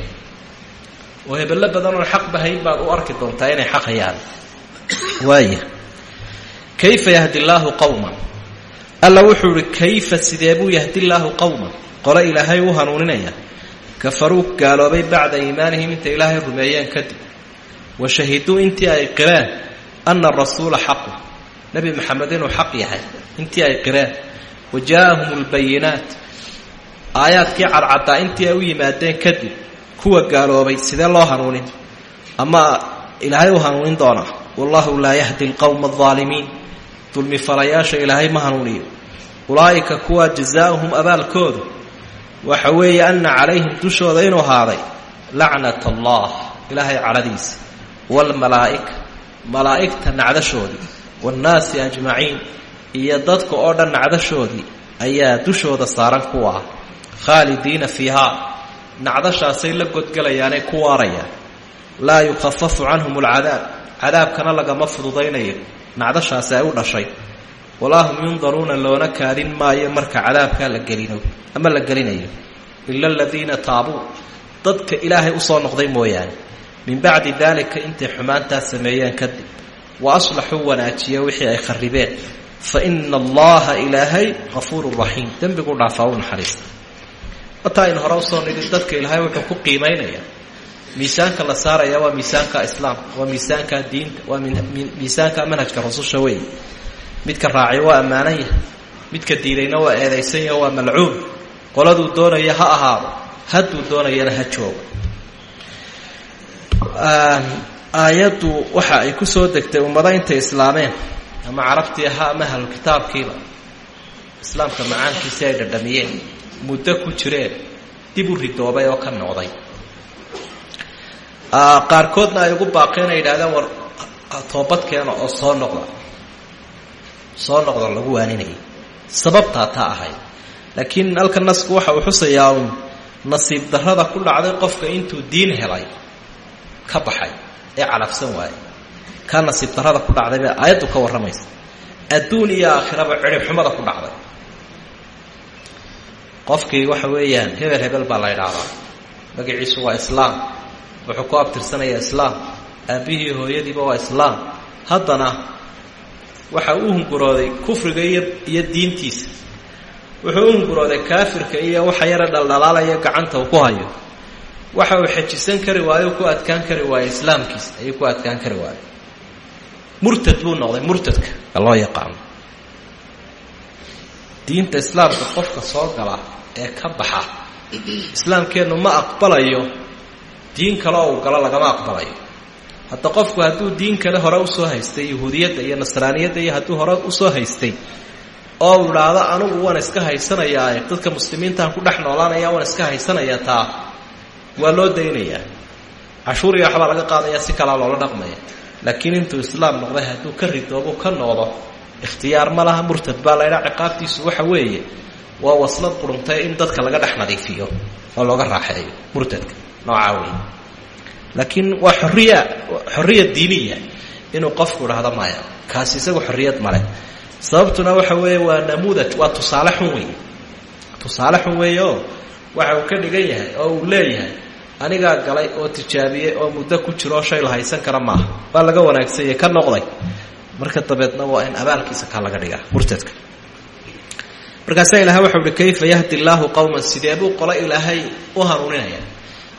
oo hebello badan oon xaqba hayn baad u arki doontaa inay xaq hayaan. Waaya kayfa yahdi llaahu qawman? Alla wuxuu ihi kayfa sidee buu yahdi llaahu qawman? Qole ilaahay u hanuuninaya. Kafaruu gaaloobay bacda iimaanihim intay ilaahay rumeeyeen kadib. Wa shahiduu intii ay qireen ana arasuula xaqu nebi maxamed inuu xaq yahay intii ay qireen wa jaa-ahum lbayinaat aayaadkii cadcaddaa intii ay u yimaadeen kadib kuwa gaaloobay sidee loo hanuunin ama ilaahay u hanuunin doonaa wallahu laa yahdi alqowma aldaalimiin dulmi falayaasha ilaahay ma hanuuniyo ulaa'ika kuwa jazaauhum abaalkoodu waxa weeye ana calayhim dushooda inuu ahaaday lacnat allah ilaahay cadhadiisa waalmalaa'ika malaa'igta nacdashoodii waannaasi ajmaciin iyo dadka oo dhan nacdashoodii ayaa dushooda saaran kuwa ah. Khaalidiina fiihaa nacdashaasay la godgelayaanay ku waarayaan. Laa yukhafafu canhum alcadaab cadaabkana lagama fududaynayo. Nacdashaasi ay u dhashay. Walaa hum yundaruuna loona kaadin maayo marka cadaabkaa la gelino ama la gelinayo. Ila aladiina taabuu dadka ilaahay u soo noqday mooyaane min bacdi daalika intay xumaantaa sameeyeen kadib wa aslaxuu wanaajiya wixii ay kharibeen. Fa ina allaha ilaahay hafuurun raxiim dembiguu dhaafaa u naxariista wataa aynu hore u soo dadka ilaahay wuxuu ku qiimaynaya miisaanka la saaraya waa miisaanka islaamka waa miisaanka diinta waa miisaanka manhajka rasusha wey midka raacay waa ammaanan midka diidayna waa eedaysan yaho waa malcuun. Qoladuu doonaya ha ahaado hadduu doonayana ha joogo aayaddu waxa ay ku soo degtay ummado intay islaameen. Ama carabtii ahaa ama ahlu kitaabkiiba. Islaamka macaankiisii ay dhadhamiyeen. Muddo ku jireen. Dib u ridoobay oo ka noqday. Qaarkoodna ay ugu baaqeen ay yidhahdeen war toobadkeena oo soo noqda. Soo noqda lagu waaninayay. Sababtaa taa ahayd. Laakiin halka nasku waxa uu xusayaa uun nasiib darrada ku dhacday qofka intuu diin helay ka baxay ee calafsan waayey. Kaa nasiib darrada ku dhacday bay aayaddu ka warramaysa. Adduun iyo aakhiraba cidhib xumada ku dhacday. Qofkii waxa weeyaan hebel hebel baa la ydhaahdaa magaciisu waa islaam. Wuxuu ku abtirsanayaa islaam. Aabbihii hooyadiiba waa islaam. Haddana waxa uu hungurooday kufriga iyo diintiisa. Wuxuu u kaafirka iyo waxa yara dhaldhalaalaya gacanta uu ku hayo waxa uu xejisan kari waayo ku adkaan kari waayo islaamkiisa ayuu ku adkaan kari waayo. Murtad buu noqday murtadka ka loo yaqaano. Diinta islaamka qofka soo gala ee ka baxa islaamkeennu ma aqbalayo diin kale oo uu galo lagama aqbalayo. Hadda qofku hadduu diin kale hore u soo haystay yahuudiyadda iyo nasraaniyadda iyo hadduu hore u soo haystay oo uu idhaahdo anigu waan iska haysanayaa dadka muslimiintaan ku dhex noolaanaya waan iska haysanayaa taa waa loo daynayaa. Cashuuriga waxbaa laga qaadaya si kalaa loola dhaqmaya. Laakiin intuu islaam noqday hadduu ka ridoobu ka noqdo ikhtiyaar ma laha murtad baa laydhaa ciqaabtiisu waxa weeye waa waslad quruntay in dadka laga dhex nadiifiyo oo looga raaxeeyo murtadka noocaa wey laakiin waa xoriya xoriya diiniya inuu qofku idhaahdo maya kaasi isagu xorriyad male sababtuna waxa weeye waa namuudaj waa tusaale xun wey tusaale xun weeye oo waxa uu ka dhigan yahay oo uu leeyahay anigaa galay oo tijaabiyey oo muddo ku jiro oo shay la haysan kara maaha. Waa laga wanaagsanyay ka noqday. Marka dabeedna waa in abaalkiisa kaa laga dhigaa murtadka markaasaa ilahay waxau uhi kayfa yahdi illaahu qowman sidee buu qolo ilaahay u hanuuninaya?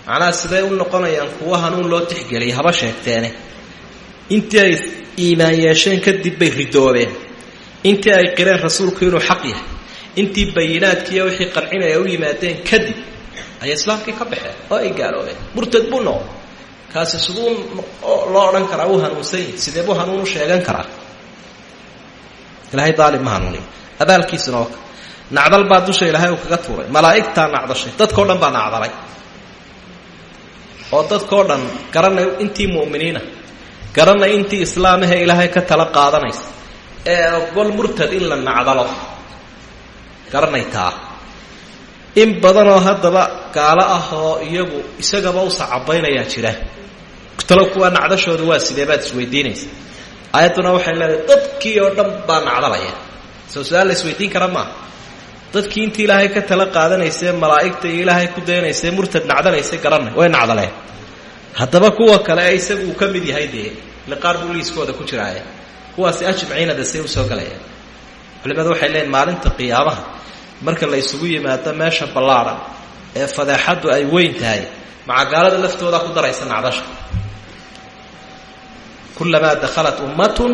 Macnaha sidee u noqonayaan kuwo hanuun loo tixgeliyay haba sheegteene. Intii ay iimaan yeesheen kadib bay ridoobeen. Intii ay qireen rasuulku inuu xaq yahay. Intii bayinaadkiiyo wixii qancinaya u yimaadeen kadib ayay islaamkii ka baxeen oo ay gaaloobeen murtad buu noqday kaasi siduu loo odhan karaa uu hanuunsan yahi sidee buu hanuun u sheegan karaa? Ilahay daalim ma hanuuniya abaalkiisuna oo nacdal baa dusha ilaahay uu kaga tuuray. Malaa'igtaa nacdashay. Dadkao dhan baa nacdalay. Oo dadkao dhan garanay intii mu'miniina garanay intii islaamahee ilaahay ka tala qaadanaysa. Ee ogol murtad in la nacdalo. Garanay taa in badanoo haddaba gaalo ah oo iyagu isagaba u sacabaynayaa jira. Talo kuwa nacdashooda waa sidee baad isweydiinaysa aayadduna waxay leedahay dadkii oo dhan baa nacdalaya. Soo su'aal isweydiin kara maaha dadkii intii ilaahay ka tala qaadanaysee malaa'igta iyo ilaahay ku dayanaysee murtad nacdalaysay garanay way nacdaleen. Haddaba kuwa kale ee isagu uu ka mid yahay dee liqaar buu liiskooda ku jiraaya kuwaasi ajmaciinada say u soo galayaan culimadu waxay leeyiin maalinta qiyaamaha marka la isugu yimaado meesha ballaadhan ee fadeexaddu ay weyn tahay macagaalada laftoodaa ku daraysa nacdasha kulamaa dakhalat ummatun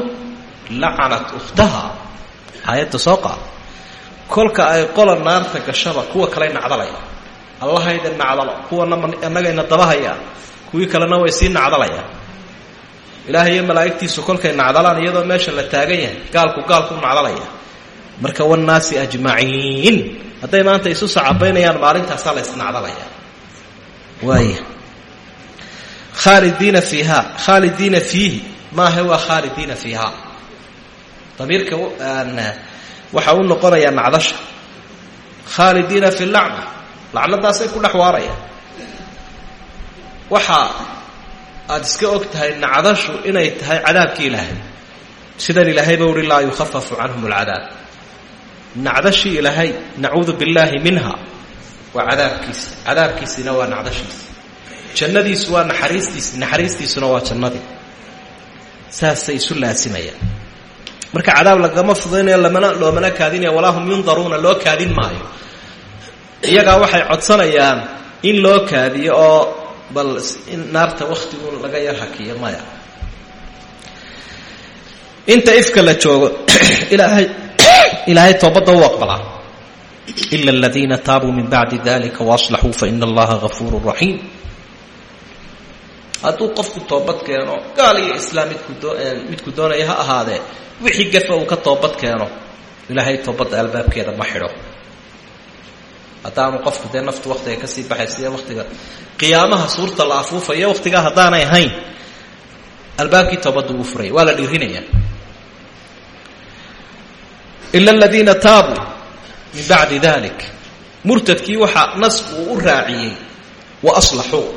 lacanat ukhtaha aayadda soo qaad. Kolka ay qola naarta gashaba kuwa kaley nacdalaya. Allahayda nacdalo kuwana annagayna dabahayaan kuwii kalena way sii nacdalayaan. Ilaahay iyo malaa'igtiisu kolkay nacdalaan iyadoo meesha la taagan yahay gaalku gaalku nacdalaya marka wannaasi ajmaciin hadday maanta isu sacabaynayaan maalintaasaa la isnacdalaya. Waaya khaalidiina fiiha. Khaalidiina fiihi. Maaha waa khaalidiina fiiha. Damiirka waxa u noqonayaa nacdasha. Khaalidiina fi lacna. Lacnadaasay ku dhex waxa aada iska og nacdashu inay tahay cadaabkii ilaahay. Sidan ilaahayba uhi laa yukhafafu canhum nacdashii ilaahay nacuudu billaahi minha waa cadaabkiisa cadaabkiisina waa nacdashiisa jannadiisu waa naxariistiisi naxariistiisuna waa jannadii saasay isu laasimayaan. Marka cadaab lagama fudaynayo lamana loomana kaadinaya walaa hum yundaruuna loo kaadin maayo. Iyagaa waxay codsanayaan in loo kaadiyo oo bal in naarta wakhtigu laga yar hakiyo maya. Inta ifka la joogo *clears throat* ilaahay ilaahay toobadda u aqbalaa ila aladiina taabuu min bacdi dalika waaslaxuu faina allaha gafuuru raxiim hadduu qofku toobad keeno gaal iyo islaam midku doo midku doonaya ha ahaadee wixii gafa uu ka toobad keeno ilaahay toobadda albaabkeeda ma xidho haddaanu qofku dee naftu waktiga ka sii baxay sida waktiga qiyaamaha suurta la afuufayo waktigaa haddaanay ahayn albaabkii toobaddu uu furay waa la dhiirinaya ila aladiina taabuu min bacdi dalik murtadkii waxaa nasku uu u raaciyey wa aslaxuu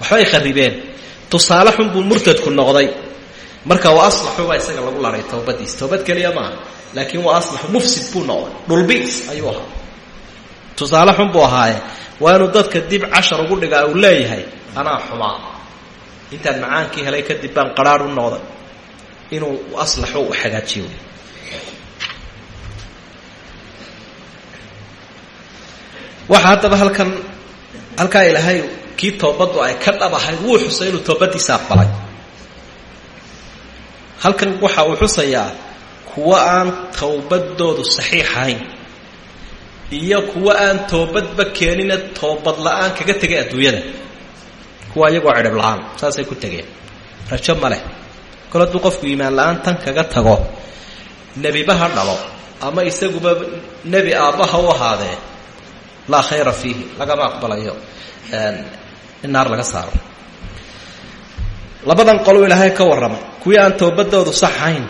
waxbay kharibeen tusaale xun buu murtadku noqday marka wa aslaxuu baa isaga lagu laray towbadiis towbad keliya maaha laakiin wa aslaxu mufsid buu noqday dhulbiis ayuu ahaa tusaale xun buu ahaaye waa inuu dadka dib cashar ugu dhigaa uu leeyahay anaa xumaa intaan macaankii helay kadib baan qaraar u noqday inuu aslaxo u hagaajiyo waxaa haddaba halkan halkaa ilaahay kii toobaddu ay ka dhab ahayd wuu xusay inuu toobaddiisa aqbalay. Halkan waxa uu xusayaa kuwa aan towbadoodu saxiix ahayn iyo kuwa aan toobadba keenina toobad la'aan kaga tegay adduunyada. Kuwa iyagoo cidhib la'aan saasay ku tegeen. Rajo ma leh. Kol hadduu qofku iimaan la'aan tan kaga tago nebiba ha dhalo ama isaguba nebi aabbaha u ahaadee laa khayra fiihi lagama aqbalayo in naar laga saaro. Labadan qoluu ilaahay ka warramay kuwii aan toobadoodu sax ahayn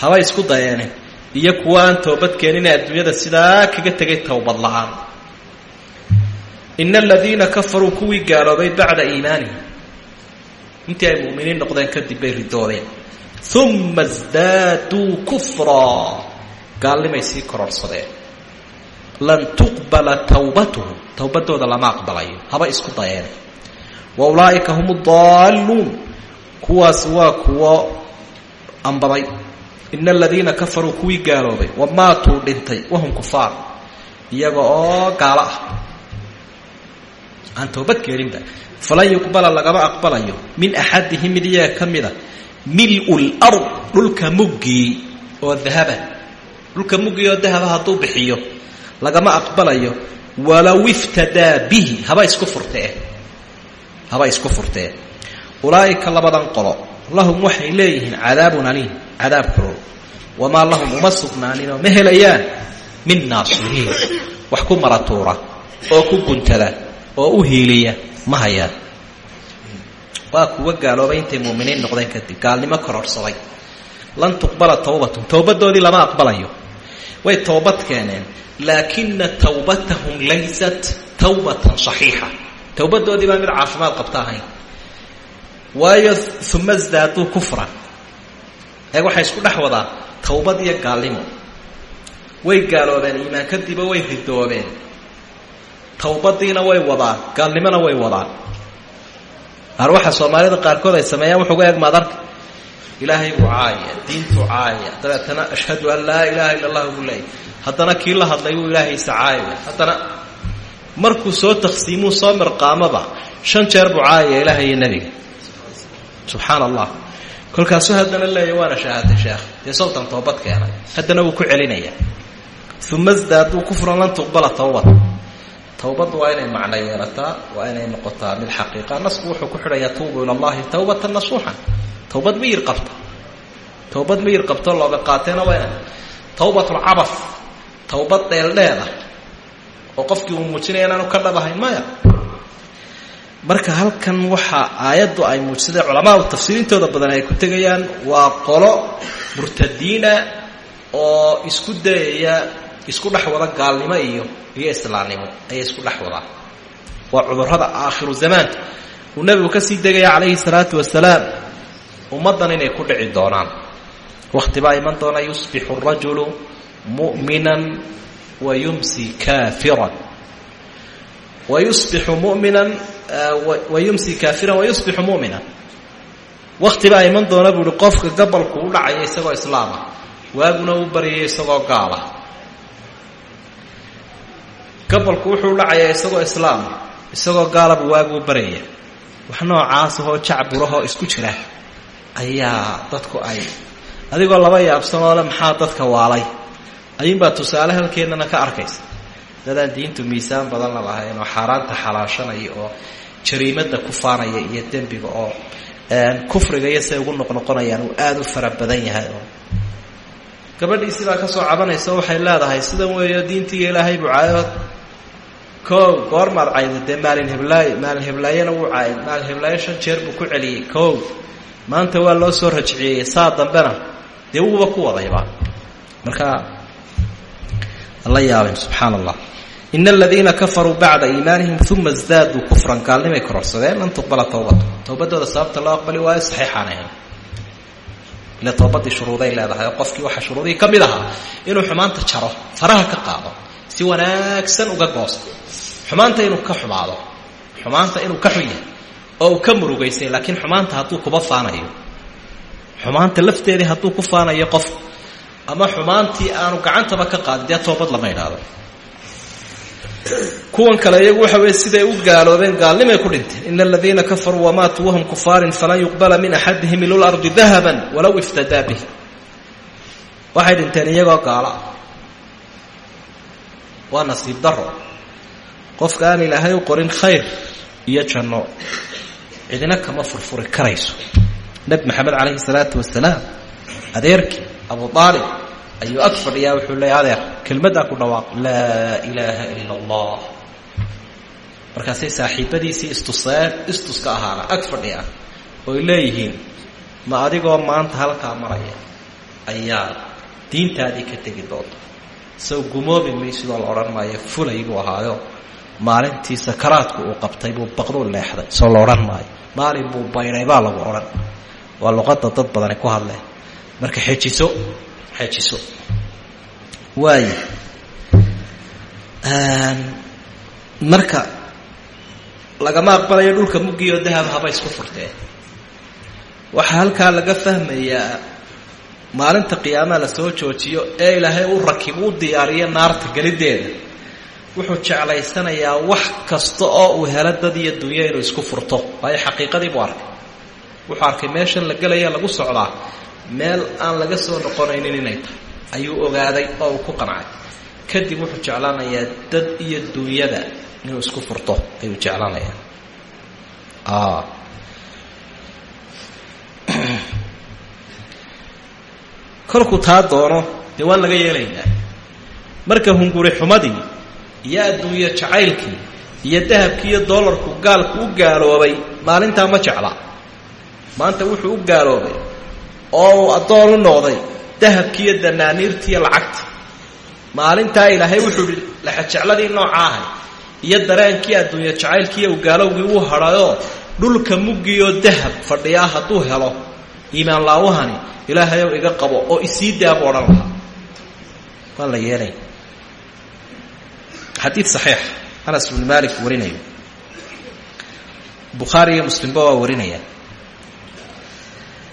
haba isku dayeene iyo kuwa aan toobad keenina adduunyada sidaa kaga tegay towbad la'aan. Ina aladiina kafaruu kuwii gaaloobay bacda iimaanihim. Intii ay mu'miniin noqdeen kadib bay ridoobeen uma sdaaduu kufraa gaalnimay sii kororsadeen lan tuqbala tawbatuhum. Towbadooda lama aqbalayo. Haba isku dayeen wa ulaa'ika hum daalluun. Kuwaas waa kuwo ambaday. Ina aladiina kafaruu kuwii gaaloobay wa maatuu dhintay. Wahum kufaar. Iyaga oo gaalo ah. Aan toobad keeninba falan yuqbala lagama aqbalayo. Min axadihim mid iyaga ka mida. Mil-u lard dhulka muggii oo dahaba. Dhulka muggii oo dahaba hadduu bixiyo lagama aqbalayo walow iftadaa bihi haba isku furtee. Haba isku furtee. Ulaa'ika labadan qolo lahum waxay leeyihiin cadaabun aliim cadaab kulul. Wamaa lahum uma sugnaaninoo ma helayaan min naasiriin. Wax ku maratuura oo ku guntada oo u hiiliya ma hayaan. Waa kuwa gaaloobay intay muuminiin noqdeen kadib gaalnimo kororhsaday lan tuqbala tawbatum towbadoodii lama aqbalayo way towbad keeneen laakina towbatahum laysat tawbatan saxiixa. Towbadoodii baa mid caafimaad qabta ahayn. Waayo uma sdaaduu kufran. Eeg waxay isku dhex wadaa towbad iyo gaalnimo. Way gaaloobeen iimaan kadiba way ridoobeen towbadiina way wadaan gaalnimona way wadaan. Ar soomaalida qaarkood ay sameeyaan wuxuuga eeg maadarka ilaahay buu caaya diintuu caaya dabeetana ashhadu an laa ilaaha illa allah buu leeyay haddana kii la hadlay wuu ilaahaysa caayaya haddana markuu soo taksiimuu soo mirqaamaba shan jeer buu caayaya ilaahay iyo nebiga allah kolkaasuu haddana leeya waana shahaaday sheekh. Dee sawtan toobad keenay. Haddana wuu ku celinaya uma sdaaduu kufran lan tuqbala tawbad. Towbaddu waa inay macno yeelataa waa inay noqotaa mid xaqiiqa. Nasku wuxuu ku xidhayaa tuubu ila allahi tawbatan nasuuxan towbad miyir qabta towbad miyir qabto looga qaateena waa ina tawbatulcabaf towbad dheeldheeda oo qofkii uu muujinaya inaanu ka dhabahayn maya marka halkan waxa aayaddu ay muujsadeen culamaadu tafsiirintooda badan ay ku tegayaan waa qolo murtadiina oo isku dayaya isku dhex wada gaalnimo iyo iyo islaamnimo ayay isku dhex wadaa waa cudurrada aakhiru zamaanka uu nebigu ka sii degaya calayhi salaatu wasalaam ummaddan inay ku dhici doonaan. Wakhti baa iman doona yusbixu rajulu mu'minan wa yumsi kaafiran. Wa yusbixu muminan wa yumsi kaafiran wa yusbixu mu'minan. Wakhti baa iman doona buu uhi qofka gabalku u dhacaya isagoo islaama waaguna u baryaya isagoo gaala. Gabalku wuxuu dhacayaa isagoo islaam isagoo gaalaba waaguu baryaya. Wax noocaasahoo jacburahoo isku jira ayaa dadku ay adigoo laba yaabsanoo le maxaa dadka waalay? Ayuunbaa tusaale halkeennana ka arkaysa. Dadaan diintu miisaan badan la lahayn oo xaaraanta xalaashanaya oo jariimada ku faanaya iyo dembiga oo kufriga iyo say ugu noqnoqonayaan uu aada u fara badan yahay oo. Gabadhiisii baa ka soo cabanaysa waxay leedahay sidan weeyo diintiiga ilaahay buu caayo kow goormaad cayda dee maalin heblaayo maalin heblaayona wuu caayay. Maalin heblaayo shan jeer buu ku celiyey. Kow maanta waa loo soo rajciyey saa dambena dee wuuba ku wadayba. Marka la yaabeen subxaana allah ina aladiina kafaruu bacda iimaanihim uma sdaaduu kufran gaalnimay kororsadeen lan tuqbala towbatu towbadooda sababta loo aqbali waayo saxiixaan ahayn. Ile toobadii shuruuday leedahay oo qofkii waxaa shuruudihii ka mid ahaa inuu xumaanta jaro faraha ka qaado si wanaagsan uga goosto. Xumaanta inuu ka xumaado xumaanta inuu ka xun yahay oo uu ka murugaysay laakiin xumaanta hadduu kuba faanayo. Xumaanta lafteedii hadduu ku faanayo qof ama xumaantii aanu gacantaba ka qaadin dee toobad lama idhaahdo kuwan kale iyagu waxa weye siday u gaaloobeen gaalnimay ku dhinteen. Ina aladiina kafaruu wamaatuu wahum kufaarin falan yuqbala min axadihim ila lardi dahaban walow iftadaa bih waxay dhinteen iyagoo gaala. Waa nasiib daro qofka aan ilaahay u qorin khayr iyo janno cidina kama furfuri karayso. Nebi maxamed calayhi salaatu wasalaam adeerkii abu aalib ayuu ag fadhiyaa wuxuu leeya adeer kelmaddaa ku dhawaaq laa ilaaha ila allah markaasay saaxiibadiisii istuseen istuska ahaana ag fadhiya oy leeyihiin ma adigoo maanta halkaa maraya ayaa diintaadii ka tegi doonta. Sow gumoobi maysidoo la odhan maayo fulay buu ahaayo maalintii sakaraadku uu qabtay buu baqduu leexday soo la odhan maayo maalin buu baydhay baa lagu odhan. Waa luqadda dad badani ku hadleen marka xejiso xejiso waayo marka lagama aqbalayo dhulka muggiyo dahab haba isku furteen waxaa halkaa laga fahmayaa maalinta qiyaamaha la soo joojiyo ee ilaahay u rakibo u diyaariyo naarta gelideeda wuxuu jeclaysanayaa wax kasta oo uu helo dad iyo dunyo inuu isku furto. Waayo xaqiiqadii buu arkay. Wuxuu arkay meeshan la gelaya lagu socdaa. Meel aan laga soo noqonaynin inay tahay. Ayuu ogaaday oo uu ku qancay kadib wuxuu jeclaanayaa dad iyo dunyada inuu isku furto. Ayuu jeclaanayaa kolkuu taa doono dee waan laga yeelaynaa. Marka hunguri xumadii iyo adduunyo jacaylkii iyo dahabkii iyo doolarku gaalku u gaaloobay maalintaa ma jecla maanta wuxuu u gaaloobay oo uu addoon u noqday dahabkii iyo danaaniirtii iyo lacagta maalintaa ilaahay wuxuu ihi laxajecladii nooca ahay iyo dareenkii adduunyo jacaylkiiyo u gaalowgii uu hadhayoo dhulka muggiioo dahab fadhiyaa hadduu helo. Iimaan laawahani ilaahayow iga qabo oo isii daabu odhan lahaa. Waan la yeelay xadiid saxiix anas bnu maalik warinayo. Bukhaari iyo muslimba waa warinaya.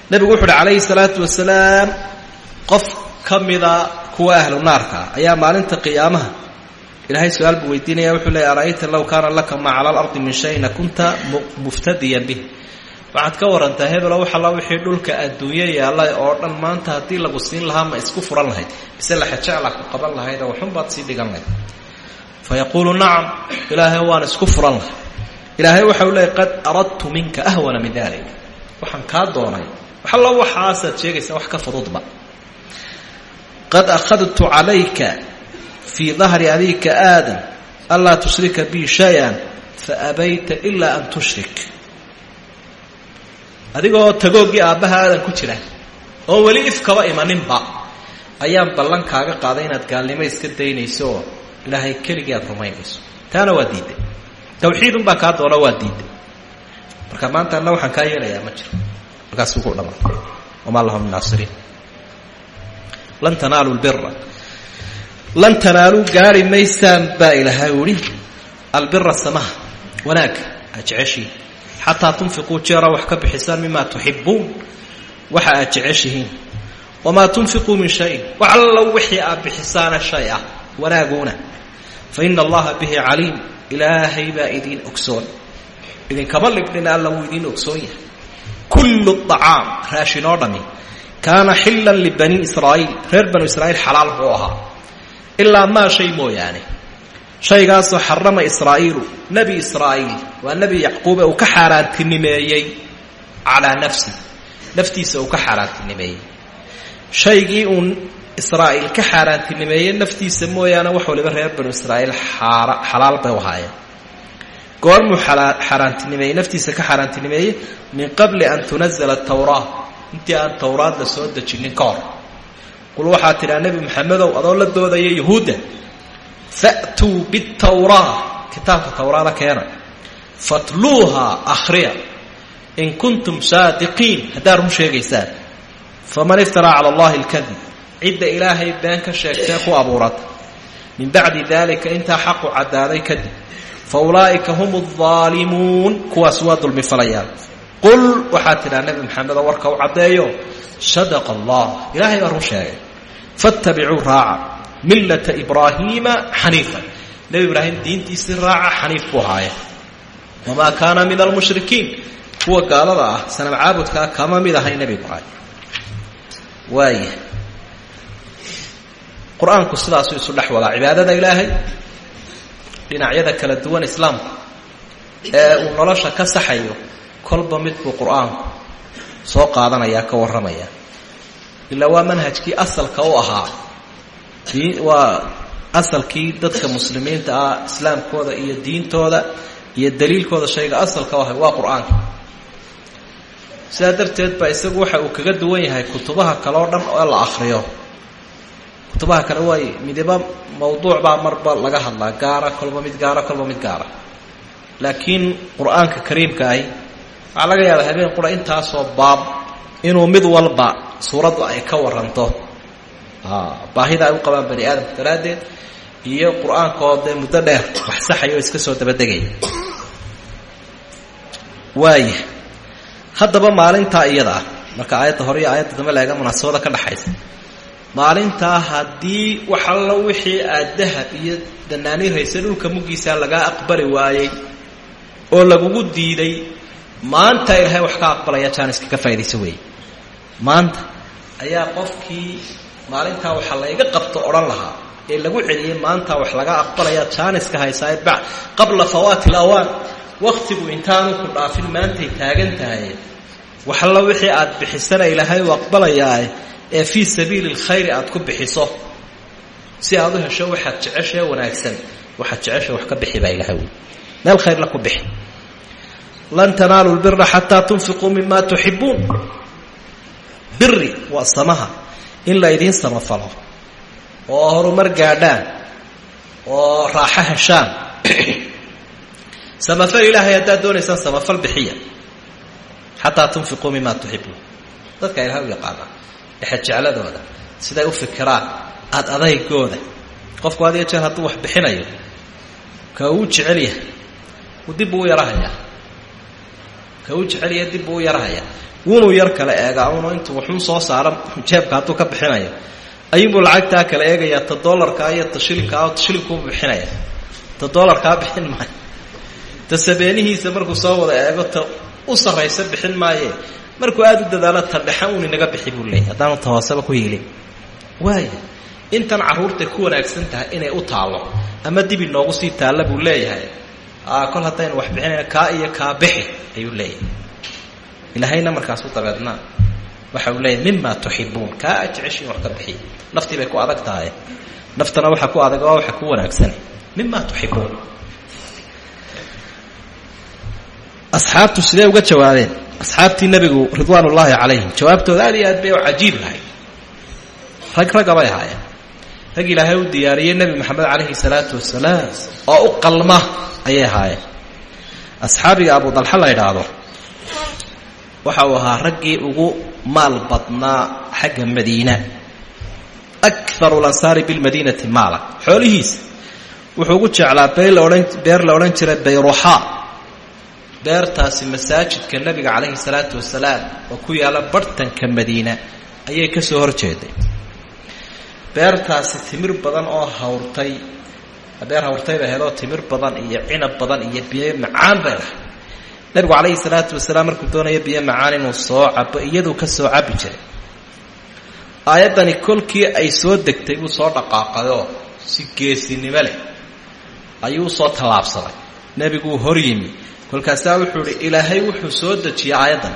Nebigu wuxu uhi calayhi salaatu wasalaam qof ka mida kuwa ahlu naarka ayaa maalinta qiyaamaha ilaahay su'aal buu weydiinaya wuxuu leeyay ara'ayta low kaana laka maa cala alardi min shayna kunta muftadiyan bih waxaad ka warantaa hebelo waxalla wixii dhulka adduunyo yaallay oo dhan maanta haddii lagu siin lahaa ma isku furan lahayd bise laxajecla ku qaban lahayd oo waxunbaad sii dhigan lahayd fa yaquulu nacam ilaahay waan isku furan lahay ilaahay waxau leeyay qad aradtu minka ahwana min dalik waxaan kaa doonay waxallo waxaasaad sheegaysaa wax ka fududba qad akhadtu calayka fii dahri abiika aadam anlaa tushrika bi shay-an faabayta ilaa an tushrik adigoo tagooggii aabbaha aadan ku jira oon weli ifkaba imaninba ayaan ballan kaaga qaaday inaad gaalnimo iska daynayso ilaahay keligii aad rumaynayso taana waa diidday tawxiidunbaa kaa doona waa diidday marka maanta anna waxaan kaa yeelayaa ma jiro. Markaasuu ku dhamaatay wamaa lahum min naasiriin. Lan tanaalu lbira lan tanaaluu gaari maysaan baa ilaahay uhi albira samaha wanaagga aad jeceshiin xataa tunfiquu jeera wax ka bixisaan mima tuxibuun waxa aad jeceshihiin. Wamaa tunfiquu min shayin wax allo wixii aad bixisaana shay ah wanaaguuna fa ina allaha bihi caliim. Ilaahay baa idiin ogsoon. Idinkama libdhina alla wuu idiin ogsoon yahay. Kullu acaam raashin oo dhami. Kaana xillan libanii israa'iil. Reer banu israa'iil xalaal buu ahaa. Ilaa maa shay mooyaane. Shaygaasoo xarama israa'iilu nebi israa'iil waa nebi yacquube uu ka xaaraantinimeeyey calaa nafsi. Naftiisa uu ka xaaraantinimeeyey. Shaygii uu israa'iil ka xaaraantinimeeyey naftiisa mooyaane wax waliba reer banu israa'iil xalaal bay u ahaayeen goormuu xaaraantinimeeyey naftiisa ka xaaraantinimeeyey min qabli an tunazala tawraa intii aan towraad la soo dejinin ka hor. Qul waxaa tidhaa nebi maxamedow adoo la doodaya yuhuudda fa'tuu bitawraa kitaabka towraada keena fatluuhaa akhriya in kuntum saadiqiin haddaad run sheegaysaan faman iftaraa cala allahi alkadib cidda ilaahay been ka sheegtee ku abuurata min bacdi dalika intaa xaqu caddaaday kadib. Fa ulaa'ika hum aldaalimuun kuwaas waa dulmi falayaan qul waxaad tidhaa nebi maxamedo warka u caddeeyo. Sadaqa allah. Ilaahay baa run sheegay. Faattabicuu raaca millata ibraahiima xaniifan. Nebi ibraahim diintiisii raaca xaniif buu ahaaya wamaa kaana min almushrikiin kuwa gaalada ah sanam caabudkaa kama mid ahay nebi ibraahim. Waaya qur'aanku sidaasuu isu dhex wadaa cibaadada ilaahay dhinacyada kala duwan islaamku ee uu nolosha ka saxayo kolba mid buu qur'aanku soo qaadanayaa ka warramaya. Ilaa waa manhajkii asalka u ahaa. Waa asalkii dadka muslimiinta ah islaamkooda iyo diintooda iyo daliilkooda shayga asalka u ahay waa qur'aanka sidaa darteed baa isagu waxa uu kaga duwan yahay kutubaha kale dhan oo la akriyo kutubaha kale waay midiba mawduuc baa marba laga hadlaa gaara kolba mid gaara kolba mid gaara. Laakiin qur'aanka kariimka ahi waxaa laga yaabaa habeen qura intaasoo baab inuu mid walba suuraddu ay ka waranto. Baahida ay u qabaan bani aadamka daraaddeed iyo qur'aankaoo dee muddo dheer waxsaxaya oo iska soo dabadegaya waaya haddaba maalintaa iyada ah marka aayadda hore iyo aayadda dambe laega munaasabada ka dhaxaysa maalintaa haddii wax allo wixii aad dahab iyo danaaniir haysa dhulka muggiisa lagaa aqbali waayey oo lagugu diiday maanta ilaahay wax ka aqbalaya jaaniska ka faa'idaysa weeye. Maanta ayaa qofkii maalintaa waxa layga qabto odhan lahaa ee lagu celiyey maanta wax laga aqbalaya jaaniska haysaa ba qabla fawaati lawaan waktigu intaanu ku dhaafin maantay taagan wax allo wixii aad bixisana ilaahay uu aqbalayaa ee fii sabiili lkhayri aad ku bixiso. Si aad u hesho waxaad jeceshae wanaagsan. Waxaad jecesha wax ka bixi baa ilahay wy meel khayrla ku bixi. Lan tanaalu lbira xataa tunfiquu mima tuxibuun biri waa samaha. In la samafalo oo horumar gaadhaan oo raaxo heshaan. *clears throat* Samafal ilaahay haddaad doonaysaan samafal bixiya. Xataa tunfiquu mima tuxibuun dadka ilahay u yaqaanaa dhexe jecladooda. Siday u fikiraan aada adaygooda qofku had iyo jeer hadduu wax bixinayo ka uu jecel yahay dib buu u yarahayaa ka uu jecel yahay dib buu u yarahayaa wunuu yar kale eegaa unu intuu waxun soo saara jeebka hadduu ka bixinayo ayuunbuu lacagtaa kale eegayaa ta doolarkaa iyo ta shilinkaa ta shilinkuubu bixinaya. Ta doolarkaa bixin maayo. Ta sabeenihiisa markuu soo wada eego ta u sarraysa bixin maaye markuu aada u dadaalo ta dhexan uun inaga bixi buu leeyahy haddaanu ta hooseba ku yeelin. Waaya intan carruurtay ku wanaagsan tahay inay u taallo ama dib inoogu sii taalla buu leeyahay. Kol haddaynu wax bixinayna kaa iyo kaa bixi ayuu leeyahay. Ilaahayna markaasu dabeedna waxa uu leeyahay mima tuxibuun kaa aad jeceshiin wax ka bixiy naftii bay ku adag tahay. Naftana waxa ku adag oo waxa ku wanaagsan. Mima tuxibuun asxaabtu sidee uga jawaabeen asxaabtii nebigu ridwaan ullaahi calayhim. Jawaabtooda aad iyo aad bay u cajiib lahayd. Rag raggabay ahaayeen. Rag ilaahay u diyaariyey nebi maxamed calayhi salaatu wasalaam oo u qalma ayay ahaayeen. Asxaabiga abu dalxa la idhaahdo waxa uu ahaa raggii ugu maal badnaa xagga madiina. Akaru lansaari bilmadiinati maala. Xoolihiisa wuxuu ugu jeclaa beer la odhan jiray bayruxaa beertaasi masaajidka nebiga calayhi salaatu wasalaam oo ku yaalla barhtanka madiina ayay ka soo horjeeday. Beertaasi timir badan oo hawrtay beer hawrtay bay heloo timir badan iyo cinab badan iyo biyo macaan bay lahay nebigu calayhi salaatu wasalaam markuu doonayo biyo macaan inuu soo cabo iyaduu ka soo cabi jiray. Aayaddani kolkii ay soo degtay buu soo dhaqaaqayoo si geesinimo leh ayuu u soo tallaabsaday. Nebiguu hor yimi kolkaasaa wuxuu idhi ilaahay wuxuu soo dejiyey aayaddan.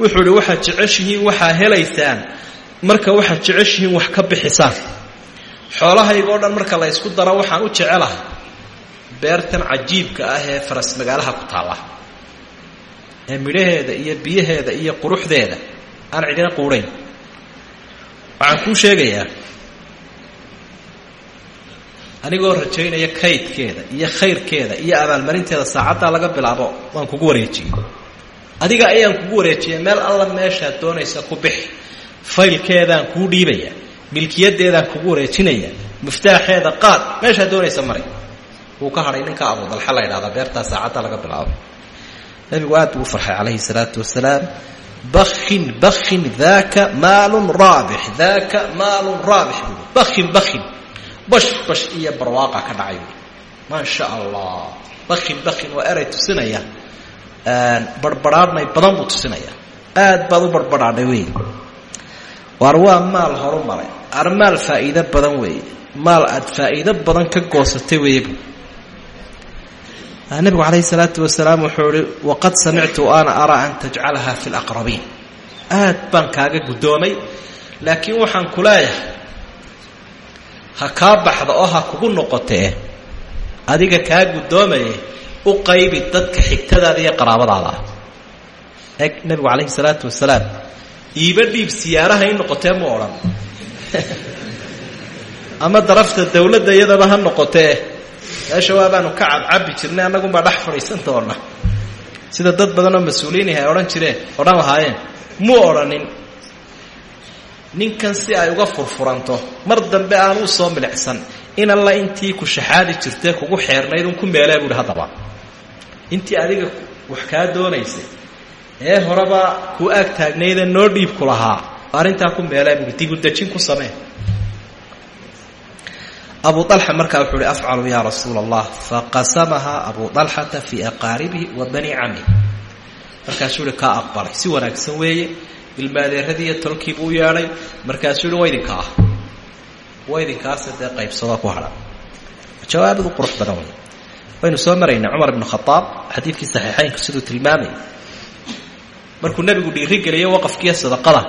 Wuxuu idhi waxaad jeceshihiin waxaa helaysaan marka waxaad jeceshihiin wax ka bixisaan. Xoolahaygoo dhan marka la ysku daro waxaan u jecelahay beertan cajiibka ah ee faras magaalaha ku taalla. Ee midhaheeda iyo biyaheeda iyo quruxdeeda aan cidina quudhayn waxaan kuu sheegayaa anigoo rajaynaya kaydkeeda iyo khayrkeeda iyo abaalmarinteeda saacaddaa laga bilaabo waan kugu wareejiyey adiga ayaan kugu wareejiyay meel alla meeshaad doonaysa ku bixi faylkeedaan kuu dhiibaya milkiyadeedaan kugu wareejinaya muftaaxeeda qaad meeshaad doonaysa mari wuu ka hadhay ninka abudalxa la ydhahdaa beertaa saacadda laga bilaabo. Nabigu aad buu farxay calayhi salaatu wasalaam. Bakin bakin daaka maalun raabix daaka maalun raabix bakin bakin bash bash iyo barwaaqa ka dhacay. Buui maa sha allah. Bakin bakin waa eray tusinaya. Barhbadhaadhnay badan buu tusinaya. Aad baad u barhbadhaadhay wey waar waa maal horu maray ar maal faa'iido badan weeye maal aad faa'iido badan ka goosatay weeyebu nabigu calayhi salaatu wasalaam wuxuu ihi waqad samictu ana araa an tajcalaha fi laqrabiin aad baan kaaga guddoomay laakiin waxaan ku leeyahay ha kaa baxda oo ha kugu noqotee adiga kaa guddoomaye u qaybi dadka xigtadaada iyo qaraabadaada. Ah eg nebigu calayhi salaatu wasalaam iiba dhiib siyaaraha i noqotee mu odhan. *laughs* Ama darafta dawladda iyadaba ha noqotee meesha waabaanu ka cabcabi jirnay annagunbaa dhex fadhiisan doona sida dad badan oo mas'uuliyiin ay odhan jireen odhan lahaayeen muu odhanin ninkan si ay uga furfuranto mar dambe aan u soo milicsan in alla intii ku shaxaadi jirtee kugu xeernayd un ku meelee buuhi haddaba. Intii adiga wax kaa doonaysay ee horeba ku aag noo dhiibku lahaa arrintaa ku meelee buuhi digudejin ku samee. Abu alxa markaa wuxuu uhi afcalu ya rasuula allah faqasamahaa abu alxata fii aqaaribihi wa bani camih markaasuu ihi kaa aqbalay si wanaagsan weeye ilmaadeeradiiyo tolkiibuu u yeedhay markaasuu yihi waydinka ah waydinkaasa dee qaybsadoo ku hadha jawaabadu qurux badan wey waynu soo maraynay cumar ibnu khadaab xadiidkii saxiixaynku siduu tilmaamay. Markuu nebigu dhiirigeliyey waqafkiiyo sadaqada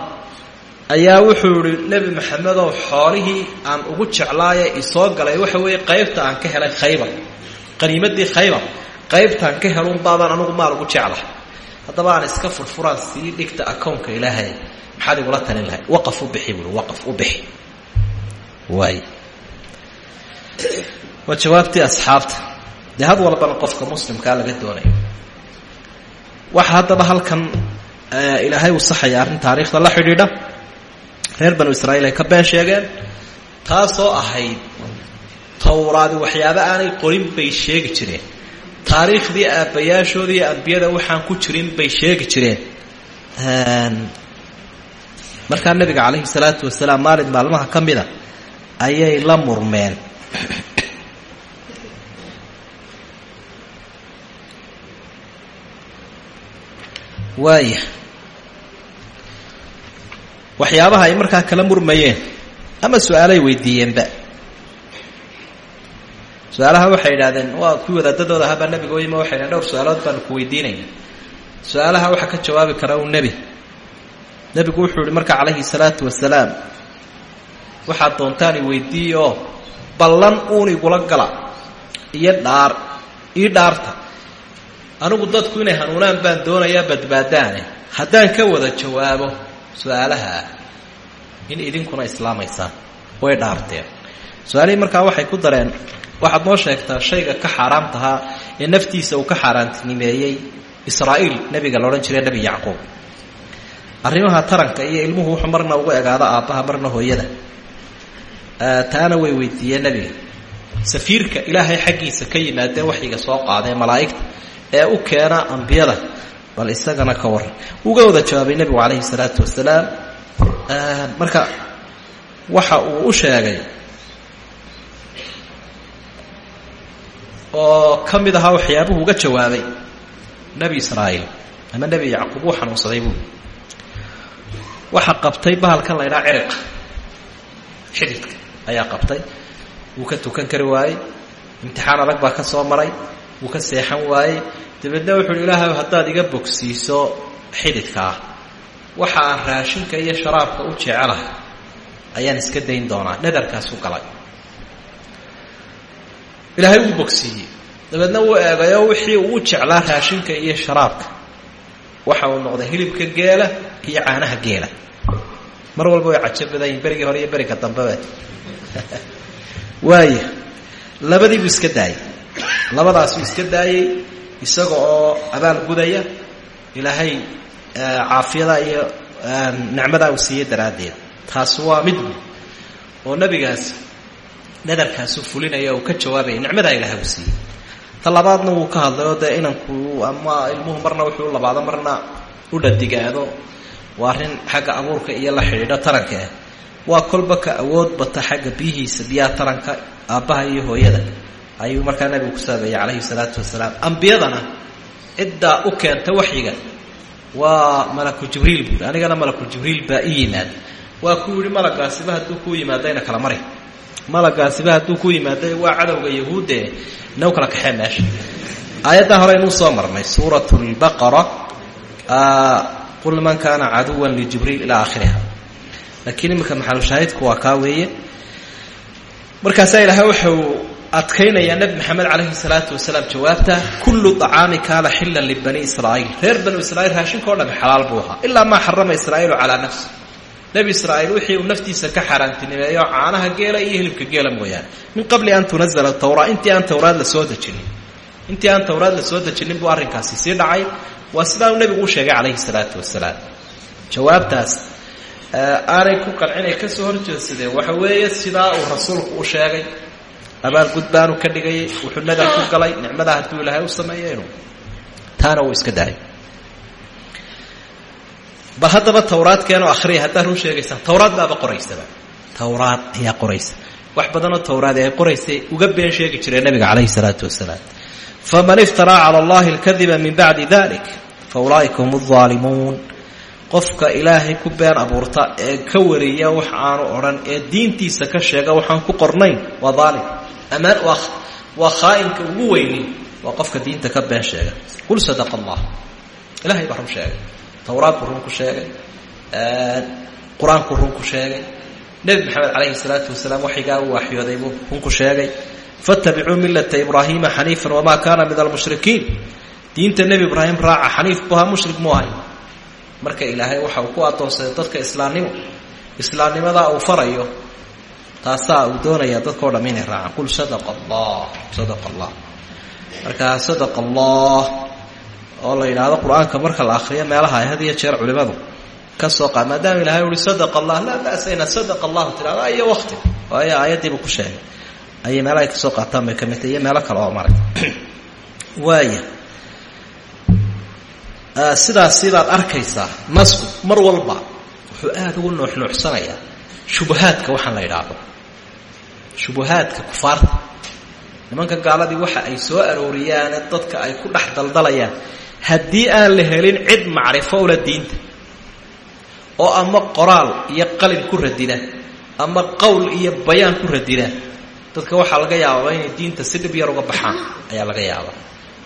ayaa wuxuu ihi nebi maxamedow xoolihii aan ugu jeclaaye isoo galay waxa weeye qaybta aan ka helay khaybar. Qaniimadii khaybar qaybtaan ka helun baabaan anugu maal ugu jeclahay haddaba aan iska furfuraan sii dhigta akownka ilaahay maxaad igula talin lahay waqaf u bixi buui waqaf u bixi. Waay. Waa jawaabtii asxaabta. Dee had walbana qofka muslimkaa laga doonayo waxa haddaba halkan ilaahay uu saxaya arrin taariikhda la xidhiidha. Reer banu israa'iil ay ka been sheegeen taasoo ahayd towraadi waxyaabo aanay qorin bay sheegi jireen taariikhdii aabbayaashooda iyo ambiyada waxaan ku jirin bay sheegi jireen. Markaa nebiga calayhi salaatu wasalaam maalin maalmaha ka mida ayay la murmeen. Waaya waxyaabaha ay markaa kala murmayeen ama su'aalay weydiiyeenba su'aalaha waxay idhahdeen waa kuwii wadaadadooda ahaabaa nebiga uyima waxay dhahen dhowr su'aalood baanu ku weydiinayna su'aalaha ka jawaabi kara uu nebi nebigu wuxuu yihi marka calayhi salaatu wasalaam waxaad doontaan i weydiiye ballan uun igula gala iyo dhaar ii dhaarta. Anigu dadku inay hanuunaan baan doonayaa badbaadaane haddaan ka wada jawaabo su'aalaha in idinkuna islaamaysaan way dhaarteen. Su'aalihii markaa waxay ku dareen waxaad noo sheegtaa shayga ka xaaraamtahaa ee naftiisa uu ka xaaraantinimeeyey israa'iil nebiga la odhan jiray nebi yacquub. Arrimaha taranka iyo ilmuhu wuxuu marna ugu egaado aabbaha marna hooyada. Taana way weydiiyeen nebiga. Safiirka ilaahay xaggiisa ka yimaadee waxyiga soo qaadee malaa'igta ee u keena ambiyada bal isagana ka waran uga wada jawaabay nebigu calayhi salaatu wasalaam. Marka waxa uu u sheegay oo ka mid ahaa waxyaabuhu uga jawaabay nebi israa'iil. Ama nebi yacquub uu xanuunsaday buui waxa qabtay bahalkan la ydhaha ciriqa xididka ayaa qabtay. Wuu ka tukan kari waayey. Imtixaan adag baa ka soo maray. Wuu ka seexan waayey. Dabeedna wuxu uhi ilaahay haddaad iga bogsiiso xididkaa waxa aan raashinka iyo sharaabka u jecelahay ayaan iska dayn doonaa. Nadarkaasu galay ilaahay wuu bogsiiyey. Dabeedna wuu eegayo wixii uu jeclaa raashinka iyo sharaabka. Waxa uu noqday hilibka geela iyo caanaha geela. Mar walba way cajo badan berigii hore iyo beriga dambeba *laughs* waaya labadiibuu iska daayey. Labadaasuu iska daayey isaga oo abaal gudaya ilaahay caafiyada iyo nicmadaa uu siiyey daraaddeed. Taasi waa mid buud oo nebigaasi nadarkaasuu fulinaya uu ka jawaabaya nicmadaa ilaahay uu siiyey ta labaadna wuu ka hadlayoo dee inanku ama ilmuhu marna wuxuu u labaado marna u dhadigaado waa arrin xagga abuurka iyo la xidhiidho taranka ah. Waa kolba ka awood bata xagga biyihiisa biyaha taranka aabbaha iyo hooyada. Ayuu markaa nabigu ku saabeeyey calayhi salaatu wasalaam. Ambiyadana ciddaa u keenta waxyiga. Waa malaku jibriil buuri anigana malaku jibriil baa i yimaad waa ku yihi malagaasiba hadduu kuu yimaadayna kala mari malagaasiba hadduu ku yimaada waa cadowga yahuudde inaw kala kaxee meesha. Aayaddaa hore inuu soo marnay suurat lbaqara qul man kaana caduwan lijibriil ilaa aakhiriha. Laakiin iminka maxalushaahidku waa kaa weeye. Markaasaa ilaahay wuxuu adkaynayaa nebi maxamed calayhi salaatu wasalaam jawaabta kullu acaami kaana xilan libani israa'iil. Reer banu israiil raashinkao dhami xalaal buu ahaa ilaa maa xarama israa'iilu calaa nafsi nebi israa'iil wixii uu naftiisa ka xaaraantinimeeyo caanaha geela iyo hilibka geela mooyaane. Min qabli an tunazala tawraa intii aan towraad la soo dejinin. Intii aan towraad la soo dejinin buu arrinkaasi sii dhacay. Waa sidaa uu nebigu u sheegay calayhi salaatu wasalaam jawaabtaas aanay ku qancin ay ka soo horjeedsadeen waxa weeye sidaa uu rasuulku u sheegay. Abaalgud baanu ka dhigayay wuxuu nadar ku galay nicmadaa hadduu ilaahay u sameeyo taana wuu iska daayay bal haddaba tawraad keenoo akhriya haddaad run sheegaysaan tawraad baaba qoraysaba tawraad ayaa qoraysa wax badanoo tawraad ay qoraysay uga been sheegi jireen nabiga calayhi salaatu wasalaam. Faman iftaraa cala allahi alkadiba min bacdi dalik fa ulaa'ika hum aldaalimuun qofka ilaahay ku been abuurta ee ka wariya wax aanu odhan ee diintiisa ka sheega waxaan ku qornayn waa daalim amaan waa khaa'inka ugu weyni waa qofka diinta ka been sheega. Qul sadaqa allah ilahay baa run sheegay towraadku run ku sheegay. Qur'aanku run ku sheegay. Nebi maxamed calayhi salaatu wasalaam waxigaa u waaxyooday buu run ku sheegay. Fatabicuu millata ibraahiima xaniifan wamaa kaana min almushrikiin. Diinta nebi ibraahim raaca xaniif buhaa mushrik mu ahay marka ilaahay waxa uu ku adoonsaday dadka islaamnimo islaamnimadaa uu farayo taasaa uu doonayaa dadkao dham inay raacaan. Qul sadaqa allah sadaqa allah marka sadaqa allah oo la yidhaahdo qur'aanka marka la akriyo meelaha ay jeer culimadu ka soo qaad maadaama ilahay uhi sadaqa allah laa ba'sa inaad sadaqa allahu tirahdo iyo wakti waayo aayaddiibu ku sheegay. Ayay meelaha ka soo qaataan bay ka tahay iyo kale oo maray. *clears throat* Waaya sidaasi baad arkaysaa nasku mar walba wuxuu aada ugu nuuxnuuxsanayaa shubahaadka waxaan la idhaahdo shubahaadka kufaarta. Nimanka gaaladii waxa ay soo arooriyaane dadka ay ku dhex daldalayaan haddii aan la helin cid macrifo ula diinta oo ama qoraal iyo qalin ku radina. Ama qowl iyo bayaan ku radina. Dadka waxaa laga yaabaa inay diinta si dhib yar uga baxaan ayaa laga yaabaa.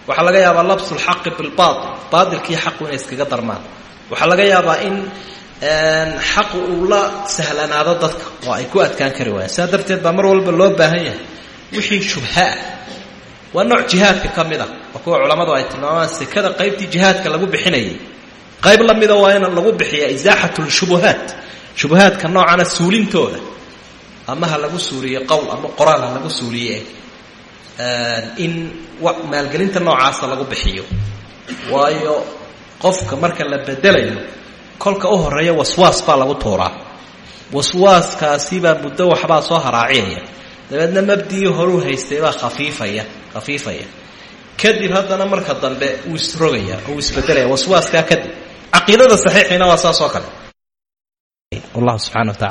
Waxaa laga yaabaa labsu lxaqi bilbaail baailkii xaqu inay iskaga darmaan. Waxaa laga yaabaa in xaqu uu la sahlanaado dadka oo ay ku adkaan kari waayaan. Sidaa darteed baa mar walba loo baahan yahay wixii shubhaa waa nooc jihaadka ka mid ah waa kuwa culammadu ay tilmaamaan sekada qaybtii jihaadka lagu bixinayay. Qayb la mida waa in lagu bixiya lshubuhaat shubuhaadka noocana suulintooda. Ama ha lagu suuliye qowl ama qoraal ha lagu suuliye in maalgelinta noocaasa lagu bixiyo. Waayo qofka marka la bedelayo kolka u horreeya waswaas baa lagu tuuraa. Waswaaskaasibaa muddo waxbaa soo haraacinaya dabeedna mabdigii horuu haystay baa khafiifaya khafiifaya. Kadib haddana marka dambe wuu isrogaya oo uu isbedelaya waswaaskaa kadib. Caqiidada saxiixiina waa saas oo kale. Wallahu subxana wa taala